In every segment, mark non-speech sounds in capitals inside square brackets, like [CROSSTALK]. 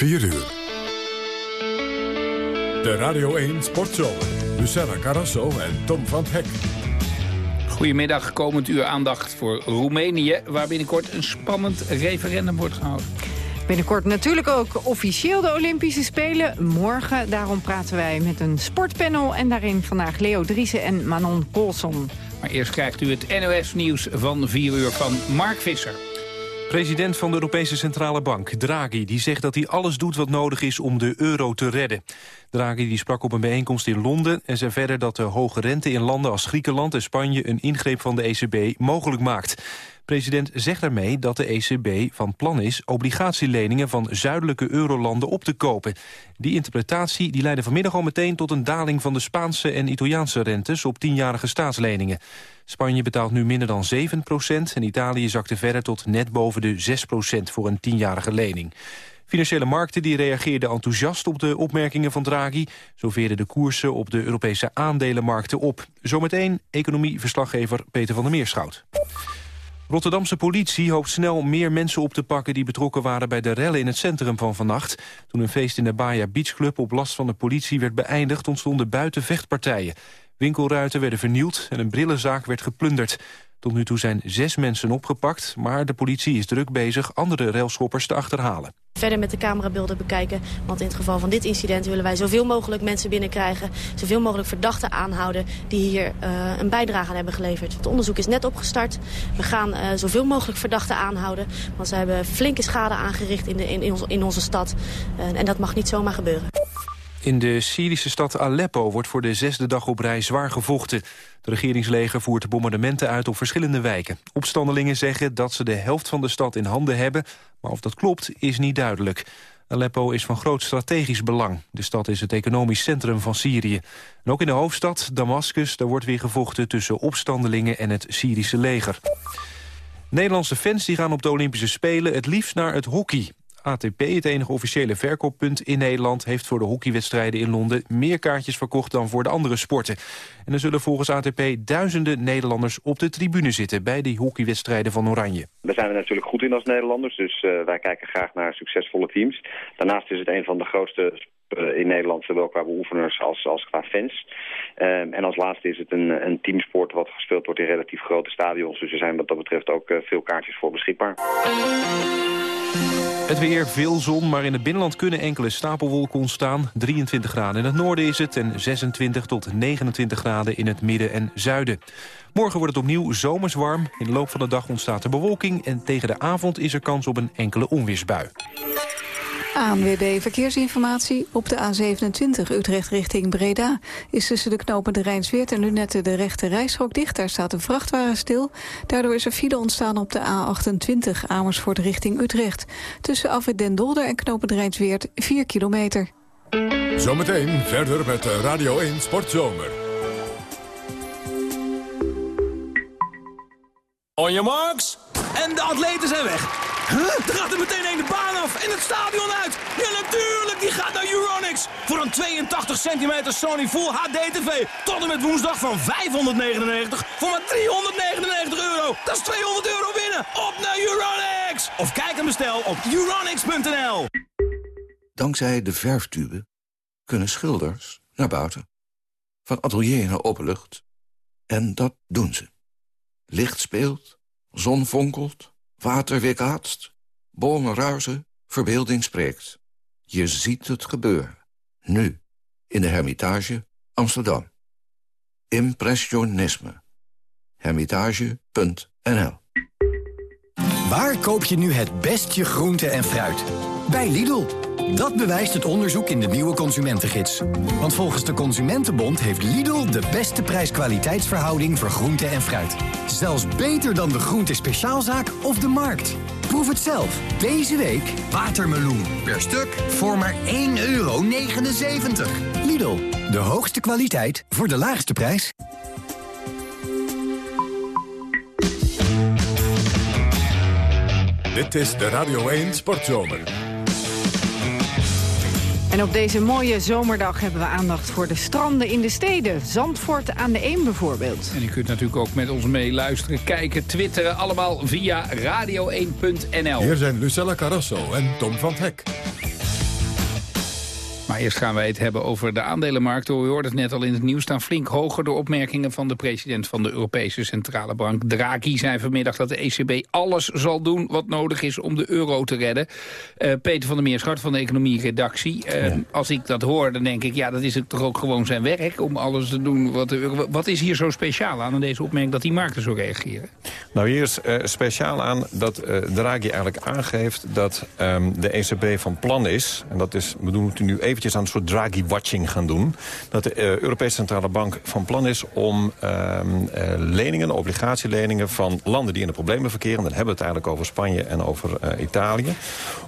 4 uur. De Radio 1 Sportshow. Luciana Carrasso en Tom van Hek. Goedemiddag, komend uur aandacht voor Roemenië... waar binnenkort een spannend referendum wordt gehouden. Binnenkort natuurlijk ook officieel de Olympische Spelen. Morgen, daarom praten wij met een sportpanel... en daarin vandaag Leo Driessen en Manon Colson. Maar eerst krijgt u het NOS-nieuws van 4 uur van Mark Visser. President van de Europese Centrale Bank, Draghi, die zegt dat hij alles doet wat nodig is om de euro te redden. Draghi die sprak op een bijeenkomst in Londen en zei verder dat de hoge rente in landen als Griekenland en Spanje een ingreep van de ECB mogelijk maakt. President zegt daarmee dat de ECB van plan is obligatieleningen van zuidelijke eurolanden op te kopen. Die interpretatie die leidde vanmiddag al meteen tot een daling van de Spaanse en Italiaanse rentes op tienjarige staatsleningen. Spanje betaalt nu minder dan 7% en Italië zakte verder tot net boven de 6% voor een tienjarige lening. Financiële markten die reageerden enthousiast op de opmerkingen van Draghi. Zo veerden de koersen op de Europese aandelenmarkten op. Zometeen economieverslaggever Peter van der Meerschout. Rotterdamse politie hoopt snel meer mensen op te pakken... die betrokken waren bij de rellen in het centrum van vannacht. Toen een feest in de Baja Beach Club op last van de politie werd beëindigd... ontstonden buiten vechtpartijen. Winkelruiten werden vernield en een brillenzaak werd geplunderd. Tot nu toe zijn zes mensen opgepakt, maar de politie is druk bezig andere railschoppers te achterhalen. Verder met de camerabeelden bekijken, want in het geval van dit incident willen wij zoveel mogelijk mensen binnenkrijgen, zoveel mogelijk verdachten aanhouden die hier uh, een bijdrage aan hebben geleverd. Het onderzoek is net opgestart. We gaan uh, zoveel mogelijk verdachten aanhouden, want ze hebben flinke schade aangericht in, in, in, onze, stad uh, en dat mag niet zomaar gebeuren. In de Syrische stad Aleppo wordt voor de zesde dag op rij zwaar gevochten. Het regeringsleger voert bombardementen uit op verschillende wijken. Opstandelingen zeggen dat ze de helft van de stad in handen hebben... maar of dat klopt is niet duidelijk. Aleppo is van groot strategisch belang. De stad is het economisch centrum van Syrië. En ook in de hoofdstad, Damascus, daar wordt weer gevochten... tussen opstandelingen en het Syrische leger. Nederlandse fans die gaan op de Olympische Spelen het liefst naar het hockey. ATP, het enige officiële verkooppunt in Nederland... heeft voor de hockeywedstrijden in Londen meer kaartjes verkocht dan voor de andere sporten. En er zullen volgens ATP duizenden Nederlanders op de tribune zitten... bij die hockeywedstrijden van Oranje. Daar zijn we natuurlijk goed in als Nederlanders, dus uh, wij kijken graag naar succesvolle teams. Daarnaast is het een van de grootste in Nederland, zowel qua beoefeners als, als qua fans. Um, en als laatste is het een, een teamsport wat gespeeld wordt in relatief grote stadions. Dus er zijn wat dat betreft ook uh, veel kaartjes voor beschikbaar. Het weer, veel zon, maar in het binnenland kunnen enkele stapelwolken ontstaan. 23 graden in het noorden is het en 26 tot 29 graden in het midden en zuiden. Morgen wordt het opnieuw zomers warm. In de loop van de dag ontstaat er bewolking... en tegen de avond is er kans op een enkele onweersbui. ANWB Verkeersinformatie op de A27 Utrecht richting Breda... is tussen de knopen de Rijnsweert en Lunette de rechte rijstrook dicht. Daar staat een vrachtwagen stil. Daardoor is er file ontstaan op de A28 Amersfoort richting Utrecht. Tussen Afwit Den Dolder en knopen de Rijnsweert 4 kilometer. Zometeen verder met Radio 1 Sportzomer. On your marks. En de atleten zijn weg. Huh? Er gaat er meteen een de baan af en het stadion uit. Ja, natuurlijk, die gaat naar Euronics. Voor een 82 centimeter Sony Full HD TV. Tot en met woensdag van 599 voor maar 399 euro. Dat is 200 euro winnen. Op naar Euronics. Of kijk en bestel op euronics.nl. Dankzij de verftube kunnen schilders naar buiten. Van atelier naar openlucht. En dat doen ze. Licht speelt, zon fonkelt, water weerkaatst, bomen ruizen, verbeelding spreekt. Je ziet het gebeuren. Nu, in de Hermitage, Amsterdam. Impressionisme. Hermitage.nl Waar koop je nu het best groente en fruit? Bij Lidl. Dat bewijst het onderzoek in de nieuwe consumentengids. Want volgens de Consumentenbond heeft Lidl de beste prijs-kwaliteitsverhouding voor groente en fruit. Zelfs beter dan de groente speciaalzaak of de markt. Proef het zelf. Deze week watermeloen. Per stuk voor maar 1,79 euro. Lidl, de hoogste kwaliteit voor de laagste prijs. Dit is de Radio 1 Sportzomer. En op deze mooie zomerdag hebben we aandacht voor de stranden in de steden. Zandvoort aan de Eem bijvoorbeeld. En u kunt natuurlijk ook met ons meeluisteren, kijken, twitteren. Allemaal via radio1.nl. Hier zijn Lucella Carrasso en Tom van Hek. Maar eerst gaan wij het hebben over de aandelenmarkt. U hoorde het net al in het nieuws staan flink hoger... door opmerkingen van de president van de Europese Centrale Bank. Draghi zei vanmiddag dat de ECB alles zal doen wat nodig is om de euro te redden. Uh, Peter van der Meerschart van de Economie-redactie. Uh, Als ik dat hoor, dan denk ik, ja, dat is het toch ook gewoon zijn werk... om alles te doen wat de euro... Wat is hier zo speciaal aan, aan deze opmerking dat die markten zo reageren? Nou, hier is uh, speciaal aan dat Draghi eigenlijk aangeeft... dat um, de ECB van plan is, en dat is, we doen het nu eventjes aan een soort Draghi-watching gaan doen... dat de uh, Europese Centrale Bank van plan is om um, leningen, obligatieleningen... van landen die in de problemen verkeren... dan hebben we het eigenlijk over Spanje en over Italië...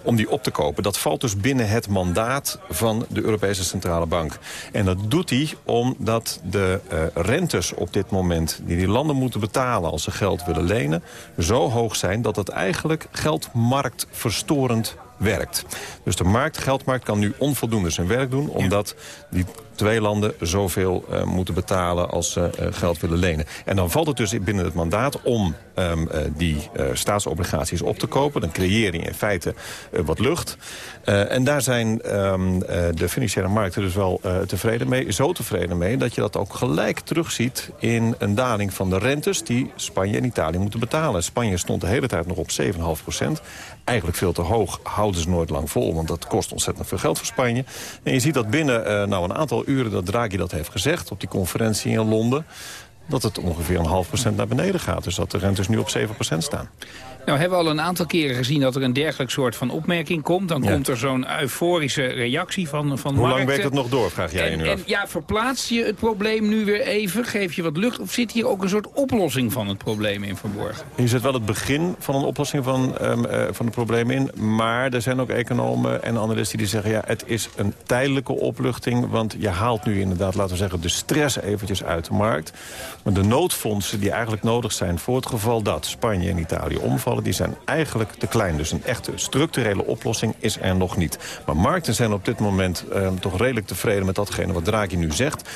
om die op te kopen. Dat valt dus binnen het mandaat van de Europese Centrale Bank. En dat doet hij omdat de rentes op dit moment... die die landen moeten betalen als ze geld willen lenen... zo hoog zijn dat het eigenlijk geldmarktverstorend werkt. Dus de markt, geldmarkt kan nu onvoldoende zijn werk doen... omdat die twee landen zoveel uh, moeten betalen als ze uh, geld willen lenen. En dan valt het dus binnen het mandaat om um, uh, die staatsobligaties op te kopen. Dan creëer je in feite wat lucht. en daar zijn um, de financiële markten dus wel tevreden mee. Zo tevreden mee dat je dat ook gelijk terugziet in een daling van de rentes... die Spanje en Italië moeten betalen. Spanje stond de hele tijd nog op 7,5 procent. Eigenlijk veel te hoog, houden ze nooit lang vol... want dat kost ontzettend veel geld voor Spanje. En je ziet dat binnen nou, een aantal uren dat Draghi dat heeft gezegd... op die conferentie in Londen dat het ongeveer een half procent naar beneden gaat. Dus dat de rentes nu op 7 procent staan. Nou hebben we al een aantal keren gezien dat er een dergelijk soort van opmerking komt. Dan komt er zo'n euforische reactie van, van Hoe lang werkt het nog door, vraag jij en, nu af. En ja, verplaats je het probleem nu weer even? Geef je wat lucht? Of zit hier ook een soort oplossing van het probleem in verborgen? Je zit wel het begin van een oplossing van, um, uh, van het probleem in. Maar er zijn ook economen en analisten die zeggen... ja, het is een tijdelijke opluchting. Want je haalt nu inderdaad, laten we zeggen, de stress eventjes uit de markt. Maar de noodfondsen die eigenlijk nodig zijn voor het geval dat Spanje en Italië omvallen die zijn eigenlijk te klein. Dus een echte structurele oplossing is er nog niet. Maar markten zijn op dit moment uh, toch redelijk tevreden met datgene wat Draghi nu zegt.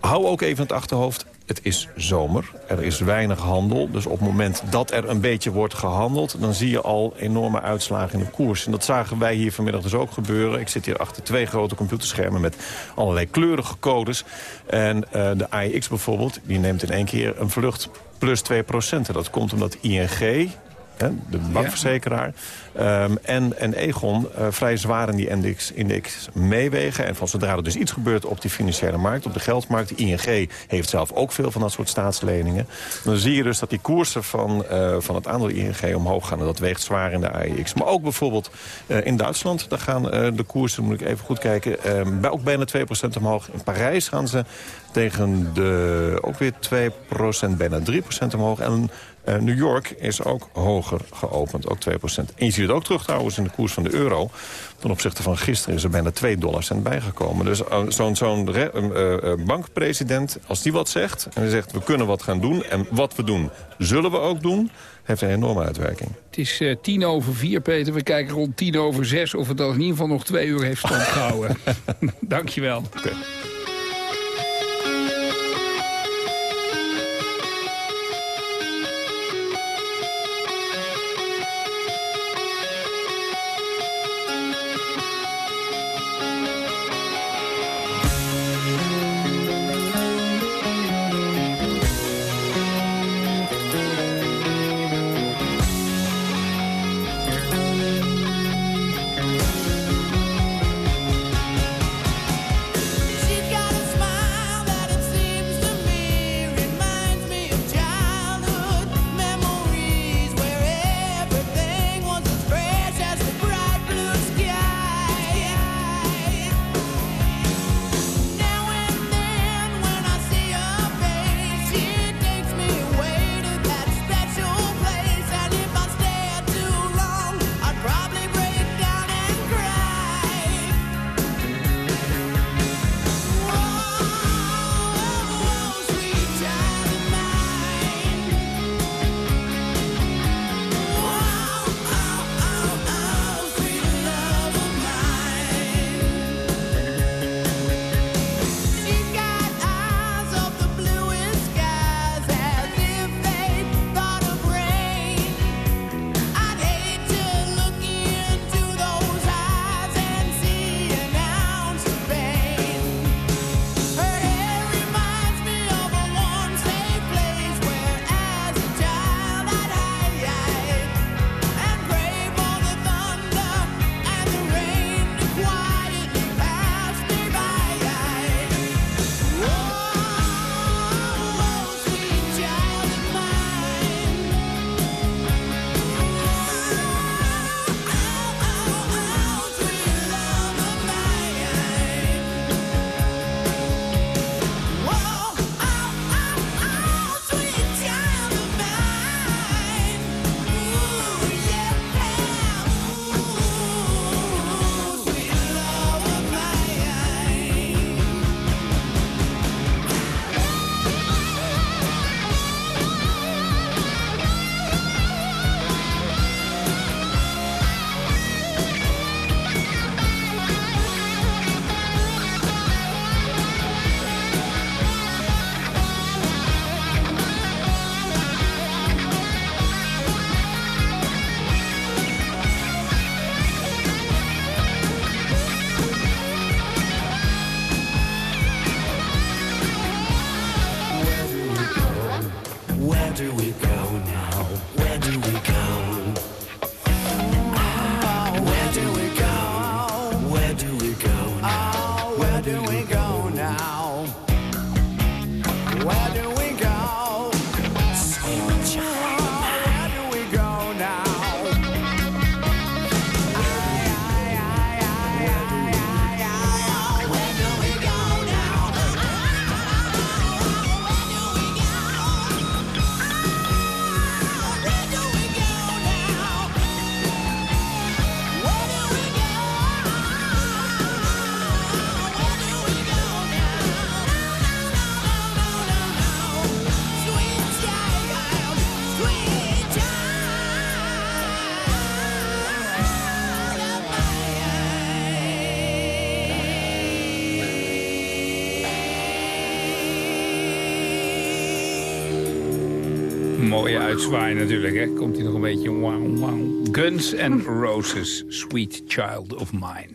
Hou ook even het achterhoofd, het is zomer. Er is weinig handel. Dus op het moment dat er een beetje wordt gehandeld... dan zie je al enorme uitslagen in de koers. En dat zagen wij hier vanmiddag dus ook gebeuren. Ik zit hier achter twee grote computerschermen met allerlei kleurige codes. En uh, de AEX bijvoorbeeld, die neemt in één keer een vlucht plus 2 procent. Dat komt omdat ING, de bankverzekeraar. Um, en, en Egon uh, vrij zwaar in die index, index meewegen. En van zodra er dus iets gebeurt op die financiële markt, op de geldmarkt... ING heeft zelf ook veel van dat soort staatsleningen. Dan zie je dus dat die koersen van, uh, van het aandeel ING omhoog gaan. En dat weegt zwaar in de AEX. Maar ook bijvoorbeeld uh, in Duitsland, daar gaan de koersen, moet ik even goed kijken... bij ook bijna 2% omhoog. In Parijs gaan ze tegen de ook weer 2%, bijna 3% omhoog. En uh, New York is ook hoger geopend, ook 2%. En je ziet het ook terug trouwens in de koers van de euro. Ten opzichte van gisteren is er bijna 2 dollar cent bijgekomen. Dus uh, zo'n uh, bankpresident, als die wat zegt... en hij zegt we kunnen wat gaan doen en wat we doen zullen we ook doen... heeft een enorme uitwerking. Het is uh, tien over vier, Peter. We kijken rond tien over zes of het al in ieder geval nog twee uur heeft stand gehouden. [LAUGHS] Dankjewel. Okay. Uitzwaai natuurlijk, hè. Komt hij nog een beetje. Guns and Roses, Sweet Child of Mine.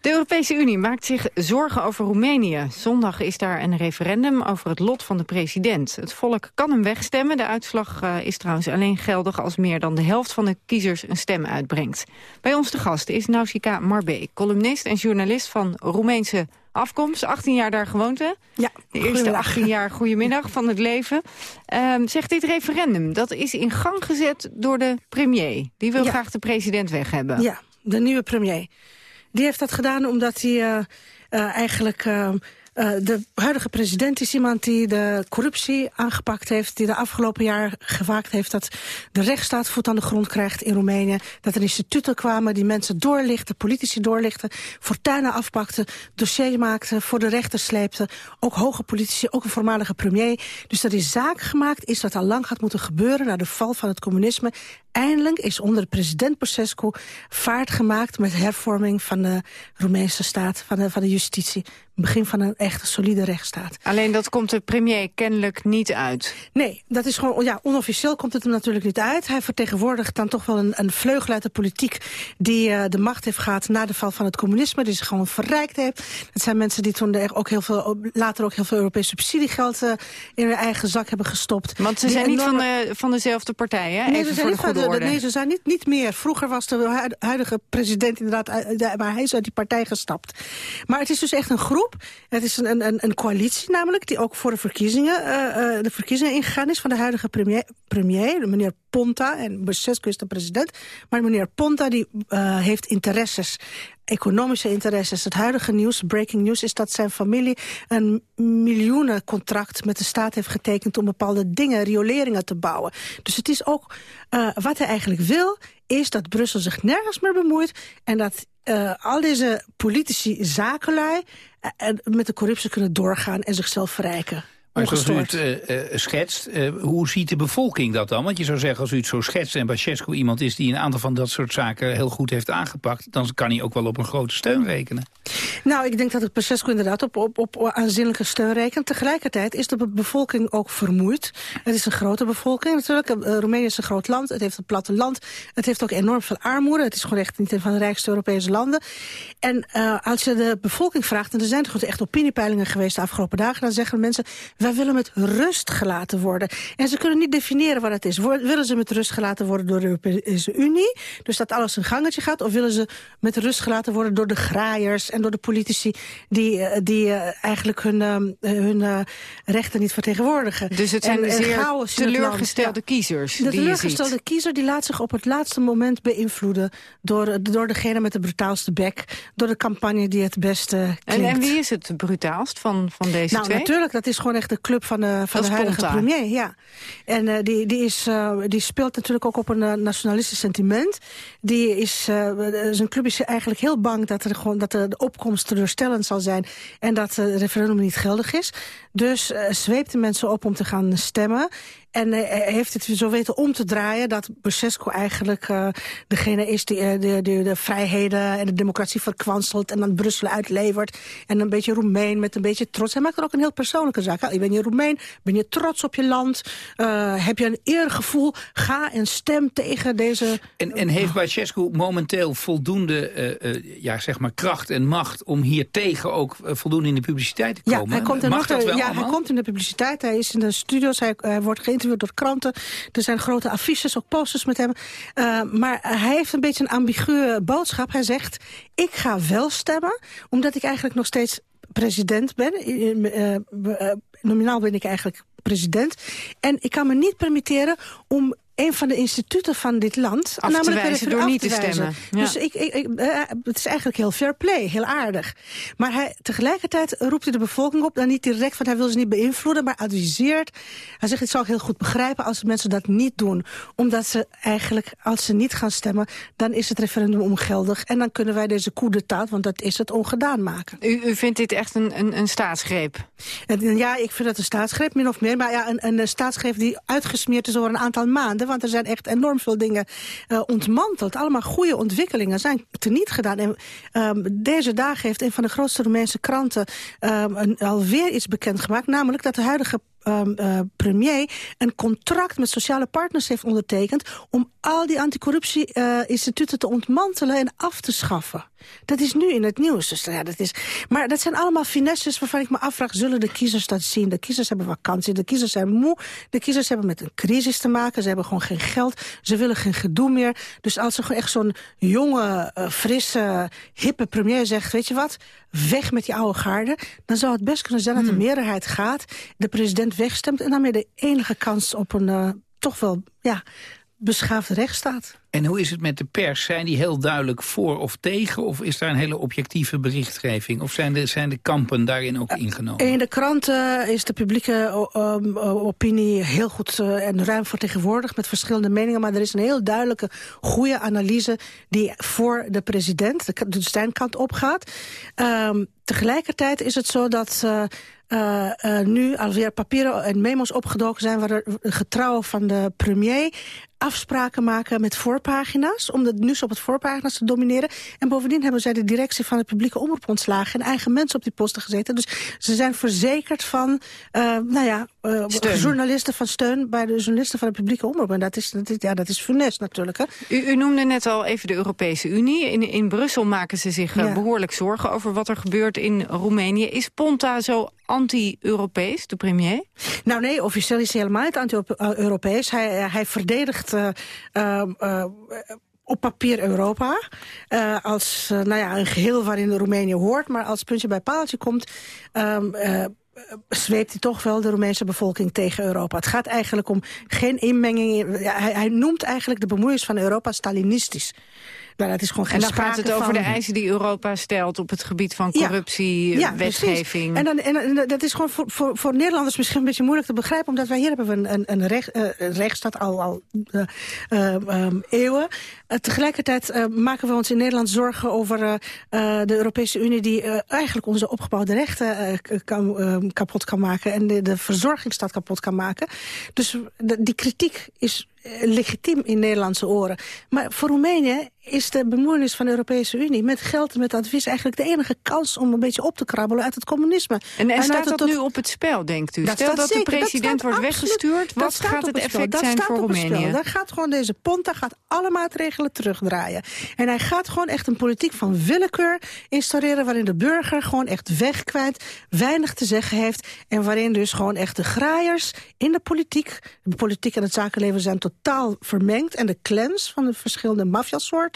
De Europese Unie maakt zich zorgen over Roemenië. Zondag is daar een referendum over het lot van de president. Het volk kan hem wegstemmen. De uitslag uh, is trouwens alleen geldig als meer dan de helft van de kiezers een stem uitbrengt. Bij ons de gast is Nausicaa Marbe, columnist en journalist van Roemeense afkomst. 18 jaar daar gewoond, hè? Ja. De eerste 18 jaar goedemiddag van het leven. Um, zegt dit referendum, dat is in gang gezet door de premier. Die wil Ja. graag de president weg hebben. Ja, de nieuwe premier. Die heeft dat gedaan omdat hij eh, eh, eigenlijk... eh, eh, de huidige president is iemand die de corruptie aangepakt heeft... die de afgelopen jaar gewaakt heeft dat de rechtsstaat voet aan de grond krijgt in Roemenië. Dat er instituten kwamen die mensen doorlichten, politici doorlichten... fortuinen afpakten, dossiers maakten, voor de rechter sleepten. Ook hoge politici, ook een voormalige premier. Dus dat is zaak gemaakt, is wat al lang had moeten gebeuren... na de val van het communisme. Eindelijk is onder de president Posescu vaart gemaakt... met hervorming van de Roemeense staat, van de, van de justitie. Begin van een echte solide rechtsstaat. Alleen dat komt de premier kennelijk niet uit. Nee, dat is gewoon, ja, onofficieel komt het hem natuurlijk niet uit. Hij vertegenwoordigt dan toch wel een, een vleugel uit de politiek... die eh, de macht heeft gehad na de val van het communisme. Die zich gewoon verrijkt heeft. Dat zijn mensen die toen er ook heel veel, later ook heel veel Europees subsidiegeld... eh, in hun eigen zak hebben gestopt. Want ze Die zijn niet van, de, van dezelfde partij, hè? Nee, Even ze zijn, niet van de, nee, ze zijn niet, niet meer. Vroeger was de hu- huidige president inderdaad... de- maar hij is uit die partij gestapt. Maar het is dus echt een groep. Het is een, een, een, coalitie namelijk... die ook voor de verkiezingen, eh, eh, de verkiezingen ingegaan is... van de huidige premier, premier meneer Ponta. En Basescu is de president. Maar meneer Ponta die, eh, heeft interesses economische interesses. Het huidige nieuws, breaking news, is dat zijn familie een miljoenencontract met de staat heeft getekend om bepaalde dingen, rioleringen te bouwen. Dus het is ook, eh, wat hij eigenlijk wil, is dat Brussel zich nergens meer bemoeit en dat eh, al deze politici, zakenlui, en met de corruptie kunnen doorgaan en zichzelf verrijken. Maar zoals u het schetst, eh, hoe ziet de bevolking dat dan? Want je zou zeggen, als u het zo schetst en Basescu iemand is... die een aantal van dat soort zaken heel goed heeft aangepakt... dan kan hij ook wel op een grote steun rekenen. Nou, ik denk dat het Pasescu inderdaad op, op, op aanzienlijke steun rekent. Tegelijkertijd is de be- bevolking ook vermoeid. Het is een grote bevolking natuurlijk. Eh, Roemenië is een groot land. Het heeft een platteland. Het heeft ook enorm veel armoede. Het is gewoon echt niet een van de rijkste Europese landen. En eh, als je de bevolking vraagt, en er zijn toch echt opiniepeilingen geweest de afgelopen dagen, dan zeggen mensen, wij willen met rust gelaten worden. En ze kunnen niet definiëren wat het is. Willen ze met rust gelaten worden door de Europese Unie, dus dat alles een gangetje gaat, of willen ze met rust gelaten worden door de graaiers door de politici die, eh, die eh, eigenlijk hun, eh, hun eh, rechten niet vertegenwoordigen. Dus het zijn En- de en zeer teleurgestelde Ja. kiezers De die teleurgestelde ziet. kiezer die laat zich op het laatste moment beïnvloeden... door, door degene met de brutaalste bek, door de campagne die het beste En, klinkt. en wie is het brutaalst van, van deze nou, twee? natuurlijk, dat is gewoon echt de club van de, van de huidige Ponta. premier. Ja. En die, die, is, die speelt natuurlijk ook op een nationalistisch sentiment. Die is, zijn club is eigenlijk heel bang dat, er gewoon, dat de, de opkomst teleurstellend zal zijn... en dat eh, het referendum niet geldig is. Dus eh, zweept de mensen op om te gaan stemmen. En eh, hij heeft het zo weten om te draaien dat Basescu eigenlijk eh, degene is die eh, de, de, de vrijheden en de democratie verkwanselt en dan Brussel uitlevert. En een beetje Roemeen met een beetje trots. Hij maakt er ook een heel persoonlijke zaak. uit. Ben je Roemeen? Ben je trots op je land? Eh, heb je een eergevoel? Ga en stem tegen deze... En, en heeft Basescu momenteel voldoende eh, eh, ja, zeg maar kracht en macht... om hier tegen ook eh, voldoende in de publiciteit te Ja, komen? hij komt, er Mag nog, dat wel ja hij komt in de publiciteit. Hij is in de studio's. Hij, hij wordt door kranten. Er zijn grote affiches, ook posters met hem. Uh, maar hij heeft een beetje een ambiguë boodschap. Hij zegt, ik ga wel stemmen, omdat ik eigenlijk nog steeds president ben. Uh, uh, nominaal ben ik eigenlijk president. En ik kan me niet permitteren om een van de instituten van dit land... Af namelijk te wijzen door niet te stemmen. Ja. Dus ik, ik, ik, uh, het is eigenlijk heel fair play, heel aardig. Maar hij, tegelijkertijd roept hij de bevolking op... dan niet direct, want hij wil ze niet beïnvloeden... maar adviseert. Hij zegt, ik zou heel goed begrijpen als mensen dat niet doen. Omdat ze eigenlijk, als ze niet gaan stemmen... dan is het referendum ongeldig. En dan kunnen wij deze coup d'etat, want dat is het, ongedaan maken. U, u vindt dit echt een, een, een staatsgreep? En, ja, ik vind het een staatsgreep, min of meer. Maar ja, een, een staatsgreep die uitgesmeerd is over een aantal maanden want er zijn echt enorm veel dingen uh, ontmanteld. Allemaal goede ontwikkelingen zijn teniet gedaan. En um, deze dagen heeft een van de grootste Roemeense kranten een, alweer iets bekendgemaakt. Namelijk dat de huidige um, uh, premier een contract met sociale partners heeft ondertekend... om al die anticorruptie-instituten te ontmantelen en af te schaffen. Dat is nu in het nieuws. Dus, ja, dat is, maar dat zijn allemaal finesses waarvan ik me afvraag... zullen de kiezers dat zien? De kiezers hebben vakantie, de kiezers zijn moe. De kiezers hebben met een crisis te maken. Ze hebben gewoon geen geld. Ze willen geen gedoe meer. Dus als er echt zo'n jonge, uh, frisse, hippe premier zegt... weet je wat, weg met die oude garde... dan zou het best kunnen zijn dat de hmm. meerderheid gaat... de president wegstemt en daarmee de enige kans op een... Uh, toch wel ja, beschaafde rechtsstaat. En hoe is het met de pers? Zijn die heel duidelijk voor of tegen? Of is daar een hele objectieve berichtgeving? Of zijn de, zijn de kampen daarin ook ingenomen? In de kranten is de publieke um, opinie heel goed uh, en ruim vertegenwoordigd... met verschillende meningen. Maar er is een heel duidelijke, goede analyse... die voor de president, de, de Stijnkant, opgaat. Um, tegelijkertijd is het zo dat... Uh, uh, uh, nu alweer papieren en memo's opgedoken zijn... waar er getrouw van de premier afspraken maken met voorpagina's... om het nieuws op het voorpagina's te domineren. En bovendien hebben zij de directie van het publieke omroep ontslagen... en eigen mensen op die posten gezeten. Dus ze zijn verzekerd van, nou ja, uh, journalisten van steun... bij de journalisten van het publieke omroep. En dat is, dat is, ja, dat is funest natuurlijk. Hè. U, u, noemde net al even de Europese Unie. In, in Brussel maken ze zich ja. behoorlijk zorgen over wat er gebeurt in Roemenië. Is Ponta zo anti-Europees, de premier? Nou nee, officieel is hij helemaal niet anti-Europees. Hij, hij verdedigt uh, uh, op papier Europa. Uh, als uh, nou ja, een geheel waarin Roemenië hoort. Maar als puntje bij paaltje komt... Um, uh, zweept hij toch wel de Roemeense bevolking tegen Europa. Het gaat eigenlijk om geen inmenging. Hij, hij noemt eigenlijk de bemoeienis van Europa Stalinistisch. Nou, dat is gewoon geen en dan gaat het over de eisen die Europa stelt op het gebied van corruptie, ja, wetgeving. En, dan, en, dat is gewoon voor, voor, voor, Nederlanders misschien een beetje moeilijk te begrijpen, omdat wij hier hebben we een, een, een, recht, uh, rechtsstaat al, al uh, uh, um, eeuwen. tegelijkertijd maken we ons in Nederland zorgen over de Europese Unie die eigenlijk onze opgebouwde rechten kan, kapot kan maken en de, de verzorgingsstaat kapot kan maken. Dus de, die kritiek is legitiem in Nederlandse oren. Maar voor Roemenië is de bemoeienis van de Europese Unie... met geld en met advies eigenlijk de enige kans om een beetje op te krabbelen uit het communisme. En, en, staat dat tot... nu op het spel, denkt u? Stel dat de president wordt weggestuurd, wat gaat het effect zijn voor Roemenië? Dan gaat gewoon deze Ponta gaat alle maatregelen terugdraaien. En hij gaat gewoon echt een politiek van willekeur installeren... waarin de burger gewoon echt wegkwijt, weinig te zeggen heeft... en waarin dus gewoon echt de graaiers in de politiek... de politiek en het zakenleven zijn totaal vermengd... en de clans van de verschillende maffiasoorten...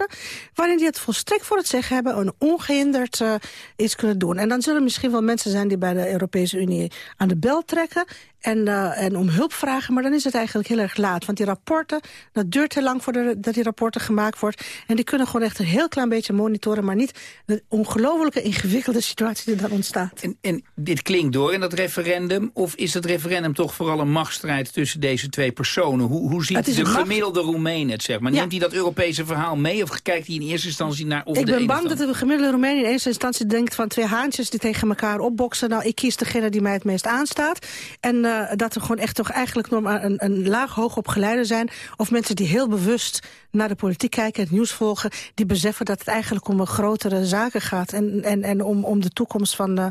waarin die het volstrekt voor het zeggen hebben... en ongehinderd uh, iets kunnen doen. En dan zullen misschien wel mensen zijn die bij de Europese Unie aan de bel trekken en, uh, en om hulp vragen. Maar dan is het eigenlijk heel erg laat. Want die rapporten, dat duurt heel lang voordat die rapporten gemaakt wordt. En die kunnen gewoon echt een heel klein beetje monitoren... maar niet de ongelofelijke ingewikkelde situatie die dan ontstaat. En, en dit klinkt door in dat referendum? Of is het referendum toch vooral een machtsstrijd tussen deze twee personen? Hoe, hoe ziet de gemiddelde Roemeen het, zeg maar? Neemt hij dat Europese verhaal mee? Of kijkt hij in eerste instantie naar... Of ik ben bang dat de gemiddelde Roemeen in eerste instantie denkt... van twee haantjes die tegen elkaar opboksen. Nou, ik kies degene die mij het meest aanstaat. En... Uh, uh, dat er gewoon echt toch eigenlijk nog maar een, een laag hoogopgeleide zijn... of mensen die heel bewust naar de politiek kijken, het nieuws volgen... die beseffen dat het eigenlijk om een grotere zaken gaat... en, en, en om, om de toekomst van, de,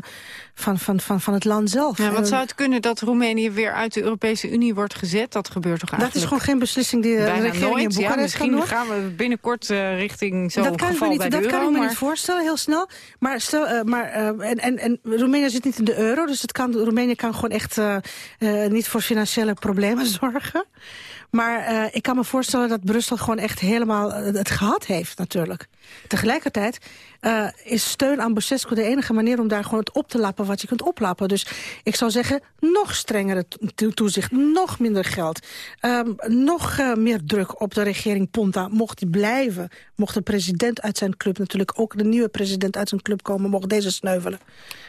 van, van, van, van het land zelf. Ja, wat zou het kunnen dat Roemenië weer uit de Europese Unie wordt gezet? Dat gebeurt toch eigenlijk Dat is gewoon geen beslissing die de regering nooit. in Boekarest ja, misschien gaan we binnenkort uh, richting zo'n geval niet, bij Dat de kan euro, ik me maar... niet voorstellen, heel snel. Maar, stel, uh, maar uh, en, en, en Roemenië zit niet in de euro, dus het kan, Roemenië kan gewoon echt niet voor financiële problemen [LAUGHS] zorgen. Maar uh, ik kan me voorstellen dat Brussel gewoon echt helemaal het gehad heeft natuurlijk. Tegelijkertijd uh, is steun aan Bosescu de enige manier om daar gewoon het op te lappen wat je kunt oplappen. Dus ik zou zeggen, nog strengere to toezicht, nog minder geld. Um, nog meer druk op de regering Ponta. Mocht die blijven, mocht de president uit zijn club natuurlijk ook de nieuwe president uit zijn club komen, mocht deze sneuvelen.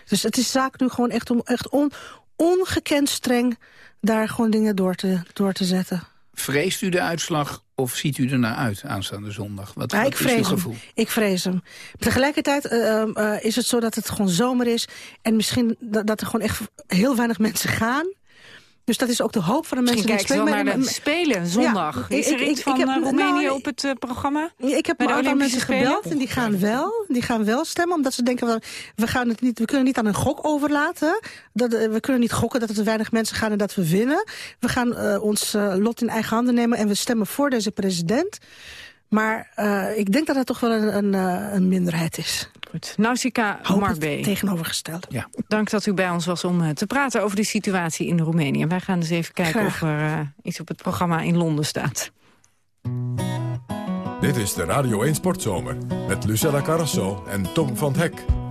Dus het is zaak nu gewoon echt om echt on, ongekend streng daar gewoon dingen door te, door te zetten. Vreest u de uitslag of ziet u er naar uit aanstaande zondag? Wat, ja, wat ik vrees is uw gevoel? Hem. Ik vrees hem. Tegelijkertijd uh, uh, is het zo dat het gewoon zomer is... en misschien dat, dat er gewoon echt heel weinig mensen gaan... Dus dat is ook de hoop van de mensen Misschien kijken ze wel naar de Spelen zondag. Ja, is er ik- iets ik- van ik heb- eh, Roemenië nou, op het eh, programma? Ik heb een aantal mensen Spelen? gebeld en die gaan wel, die gaan wel stemmen. Omdat ze denken, van, we, gaan het niet, we kunnen niet aan een gok overlaten. Dat, eh, we kunnen niet gokken dat er te weinig mensen gaan en dat we winnen. We gaan eh, ons eh, lot in eigen handen nemen en we stemmen voor deze president. Maar eh, ik denk dat het toch wel een, een, eh, een minderheid is. Goed. Nausicaa Marbe. tegenovergestelde. Ja. Dank dat u bij ons was om eh, te praten over de situatie in Roemenië. Wij gaan eens even kijken Graag. of er eh, iets op het programma in Londen staat. Dit is de Radio 1 Sportzomer met Lucella Carrasso en Tom van Hek.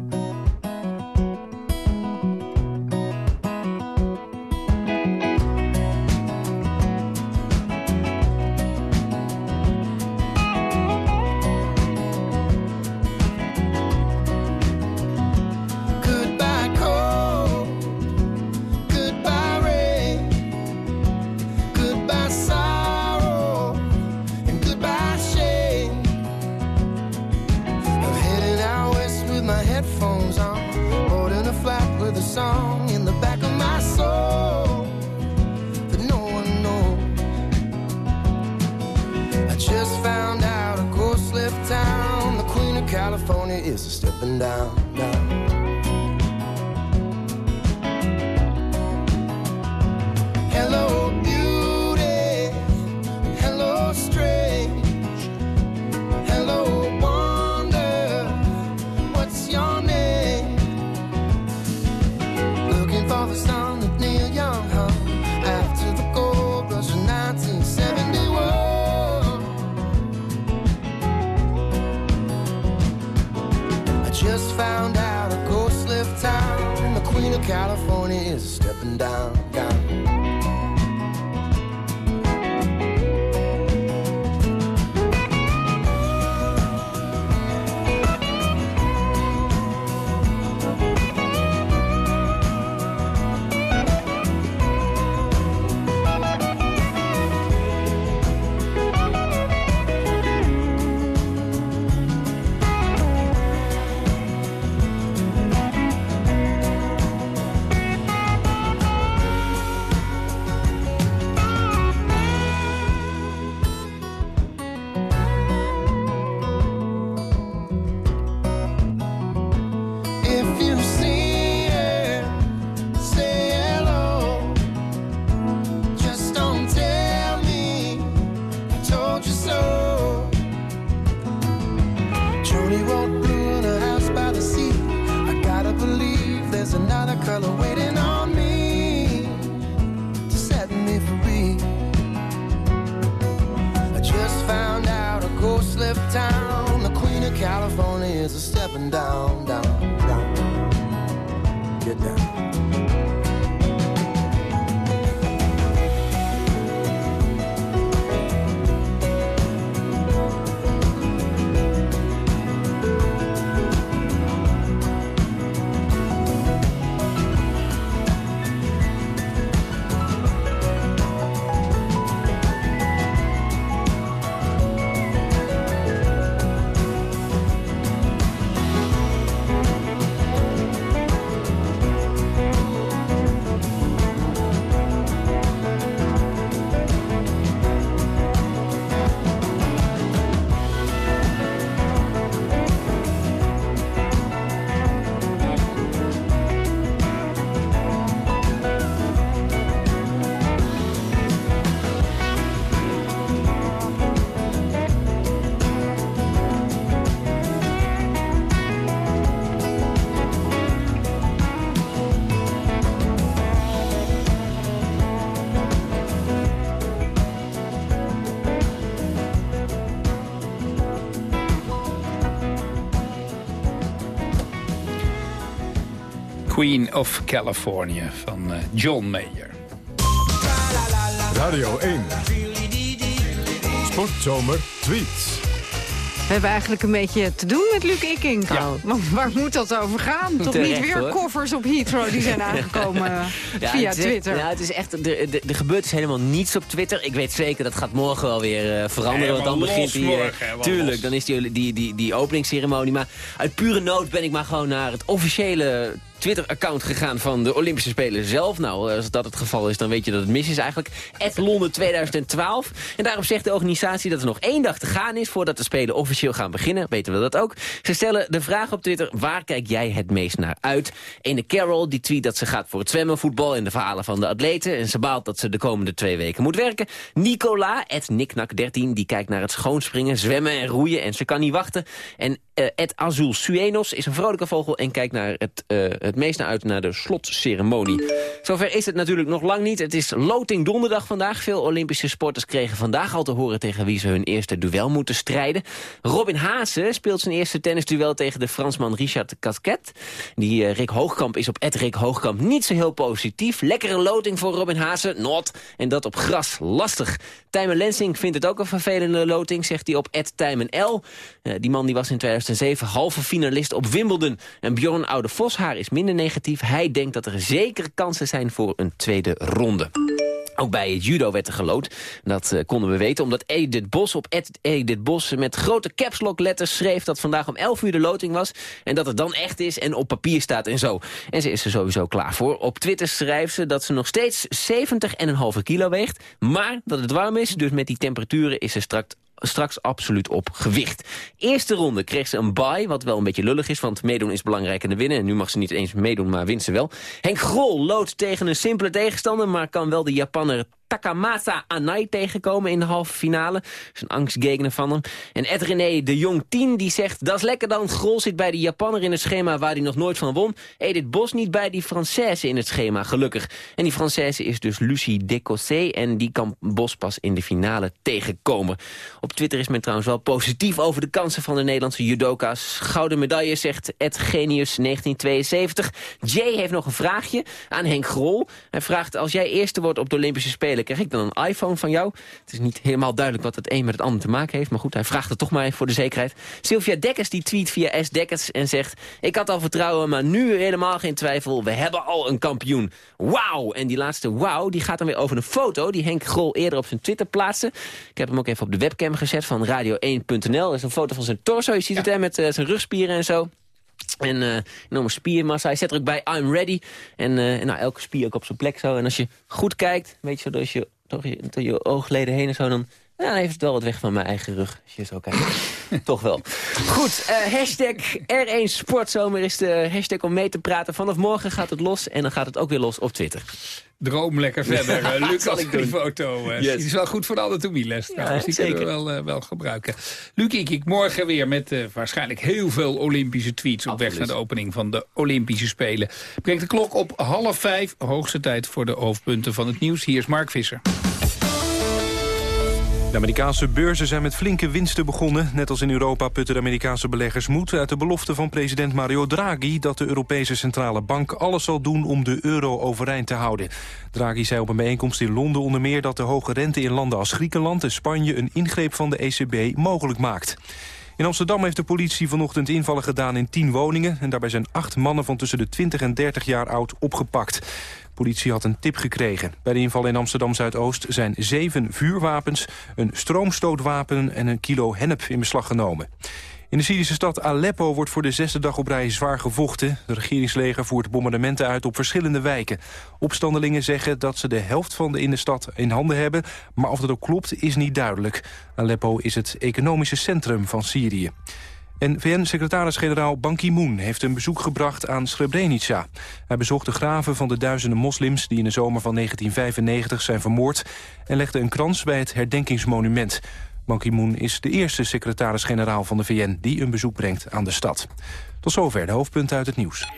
Queen of California van eh, John Mayer. Radio 1. Sportzomer tweets. We hebben eigenlijk een beetje te doen met Luc Ikking. Ja. Want waar moet dat over gaan? Toch Terecht, niet weer hoor. koffers op Heathrow die zijn [LAUGHS] aangekomen Ja, via is- Twitter. Ja, het is echt, er, er, er gebeurt dus helemaal niets op Twitter. Ik weet zeker, dat gaat morgen wel weer eh, veranderen. want dan begint die... eh, morgen, tuurlijk, los. dan is die, die, die, die openingsceremonie. Maar uit pure nood ben ik maar gewoon naar het officiële Twitter-account gegaan van de Olympische Spelen zelf. Nou, als dat het geval is, dan weet je dat het mis is eigenlijk. Het Londen 2012. En daarop zegt de organisatie dat er nog één dag te gaan is... voordat de Spelen officieel gaan beginnen. Weten we dat ook. Ze stellen de vraag op Twitter, waar kijk jij het meest naar uit? Ene Carol die tweet dat ze gaat voor het zwemmen, voetbal... en de verhalen van de atleten. En ze baalt dat ze de komende twee weken moet werken. Nicola, het Niknak13, die kijkt naar het schoonspringen, zwemmen en roeien... en ze kan niet wachten. En uh, Azul Suenos is een vrolijke vogel... en kijkt naar het, uh, het meest naar uit naar de slotceremonie. Zover is het natuurlijk nog lang niet. Het is loting donderdag vandaag. Veel Olympische sporters kregen vandaag al te horen... tegen wie ze hun eerste duel moeten strijden. Robin Haase speelt zijn eerste tennisduel tegen de Fransman Richard Casquet. Die uh, Rick Hoogkamp is op Ed Rick Hoogkamp niet zo heel positief. Lekkere loting voor Robin Haase, not. En dat op gras, lastig. Tijmen Lensing vindt het ook een vervelende loting, zegt hij op Ed Tijmen L. die man die was in 2007 halve finalist op Wimbledon. En Bjorn Oude Voshaar is minder negatief. Hij denkt dat er zeker kansen zijn voor een tweede ronde. Ook bij het judo werd er gelood. Dat uh, konden we weten omdat Edith Bos op Edith Bos met grote caps lock letters schreef... dat vandaag om 11 uur de loting was en dat het dan echt is en op papier staat en zo. En ze is er sowieso klaar voor. Op Twitter schrijft ze dat ze nog steeds 70,5 kilo weegt... maar dat het warm is, dus met die temperaturen is ze straks straks absoluut op gewicht. Eerste ronde kreeg ze een bye, wat wel een beetje lullig is... want meedoen is belangrijker dan winnen. En nu mag ze niet eens meedoen, maar wint ze wel. Henk Grol loodt tegen een simpele tegenstander... maar kan wel de Japanner Takamasa Anai tegenkomen in de halve finale. Dat is een angstgegner van hem. En Ed René de Jong 10 die zegt... dat is lekker dan, Grol zit bij de Japanner in het schema waar hij nog nooit van won. Edith Bos niet bij die Française in het schema, gelukkig. En die Française is dus Lucie Decossé... en die kan Bos pas in de finale tegenkomen. Op Twitter is men trouwens wel positief over de kansen van de Nederlandse judoka's. Gouden medaille, zegt Ed Genius 1972. Jay heeft nog een vraagje aan Henk Grol. Hij vraagt, als jij eerste wordt op de Olympische Spelen krijg ik dan een iPhone van jou. Het is niet helemaal duidelijk wat het een met het ander te maken heeft. Maar goed, hij vraagt het toch maar voor de zekerheid. Sylvia Dekkers die tweet via S. Dekkers en zegt... Ik had al vertrouwen, maar nu helemaal geen twijfel. We hebben al een kampioen. Wauw! En die laatste wauw, die gaat dan weer over een foto... die Henk Grol eerder op zijn Twitter plaatste. Ik heb hem ook even op de webcam gezet van radio1.nl. Dat is een foto van zijn torso. Je ziet het hè, met uh, zijn rugspieren en zo. En uh, enorme spiermassa. Hij zet er ook bij I'm ready. En uh, nou, elke spier ook op zijn plek zo. En als je goed kijkt, weet je, door je, door je, je oogleden heen en zo... dan ja, dan heeft het wel wat weg van mijn eigen rug, als je zo kijkt. [LAUGHS] Toch wel. Goed, uh, hashtag R1 Sportzomer is de hashtag om mee te praten. Vanaf morgen gaat het los en dan gaat het ook weer los op Twitter. Droom lekker verder. Ja, uh, Lucas, die foto. Uh, yes. Die is wel goed voor de anatomieles. Ja, die zeker. kunnen we wel, uh, wel gebruiken. Luc ik morgen weer met uh, waarschijnlijk heel veel Olympische tweets... op weg naar de opening van de Olympische Spelen. Brengt de klok op half vijf. Hoogste tijd voor de hoofdpunten van het nieuws. Hier is Mark Visser. De Amerikaanse beurzen zijn met flinke winsten begonnen. Net als in Europa putten de Amerikaanse beleggers moed uit de belofte van president Mario Draghi... dat de Europese Centrale Bank alles zal doen om de euro overeind te houden. Draghi zei op een bijeenkomst in Londen onder meer dat de hoge rente in landen als Griekenland en Spanje... een ingreep van de ECB mogelijk maakt. In Amsterdam heeft de politie vanochtend invallen gedaan in tien woningen... en daarbij zijn acht mannen van tussen de 20 en 30 jaar oud opgepakt politie had een tip gekregen. Bij de inval in Amsterdam-Zuidoost zijn zeven vuurwapens... een stroomstootwapen en een kilo hennep in beslag genomen. In de Syrische stad Aleppo wordt voor de zesde dag op rij zwaar gevochten. De regeringsleger voert bombardementen uit op verschillende wijken. Opstandelingen zeggen dat ze de helft van de in de stad in handen hebben... maar of dat ook klopt is niet duidelijk. Aleppo is het economische centrum van Syrië. En VN-secretaris-generaal Ban Ki-moon heeft een bezoek gebracht aan Srebrenica. Hij bezocht de graven van de duizenden moslims die in de zomer van 1995 zijn vermoord... en legde een krans bij het herdenkingsmonument. Ban Ki-moon is de eerste secretaris-generaal van de VN die een bezoek brengt aan de stad. Tot zover de hoofdpunten uit het nieuws.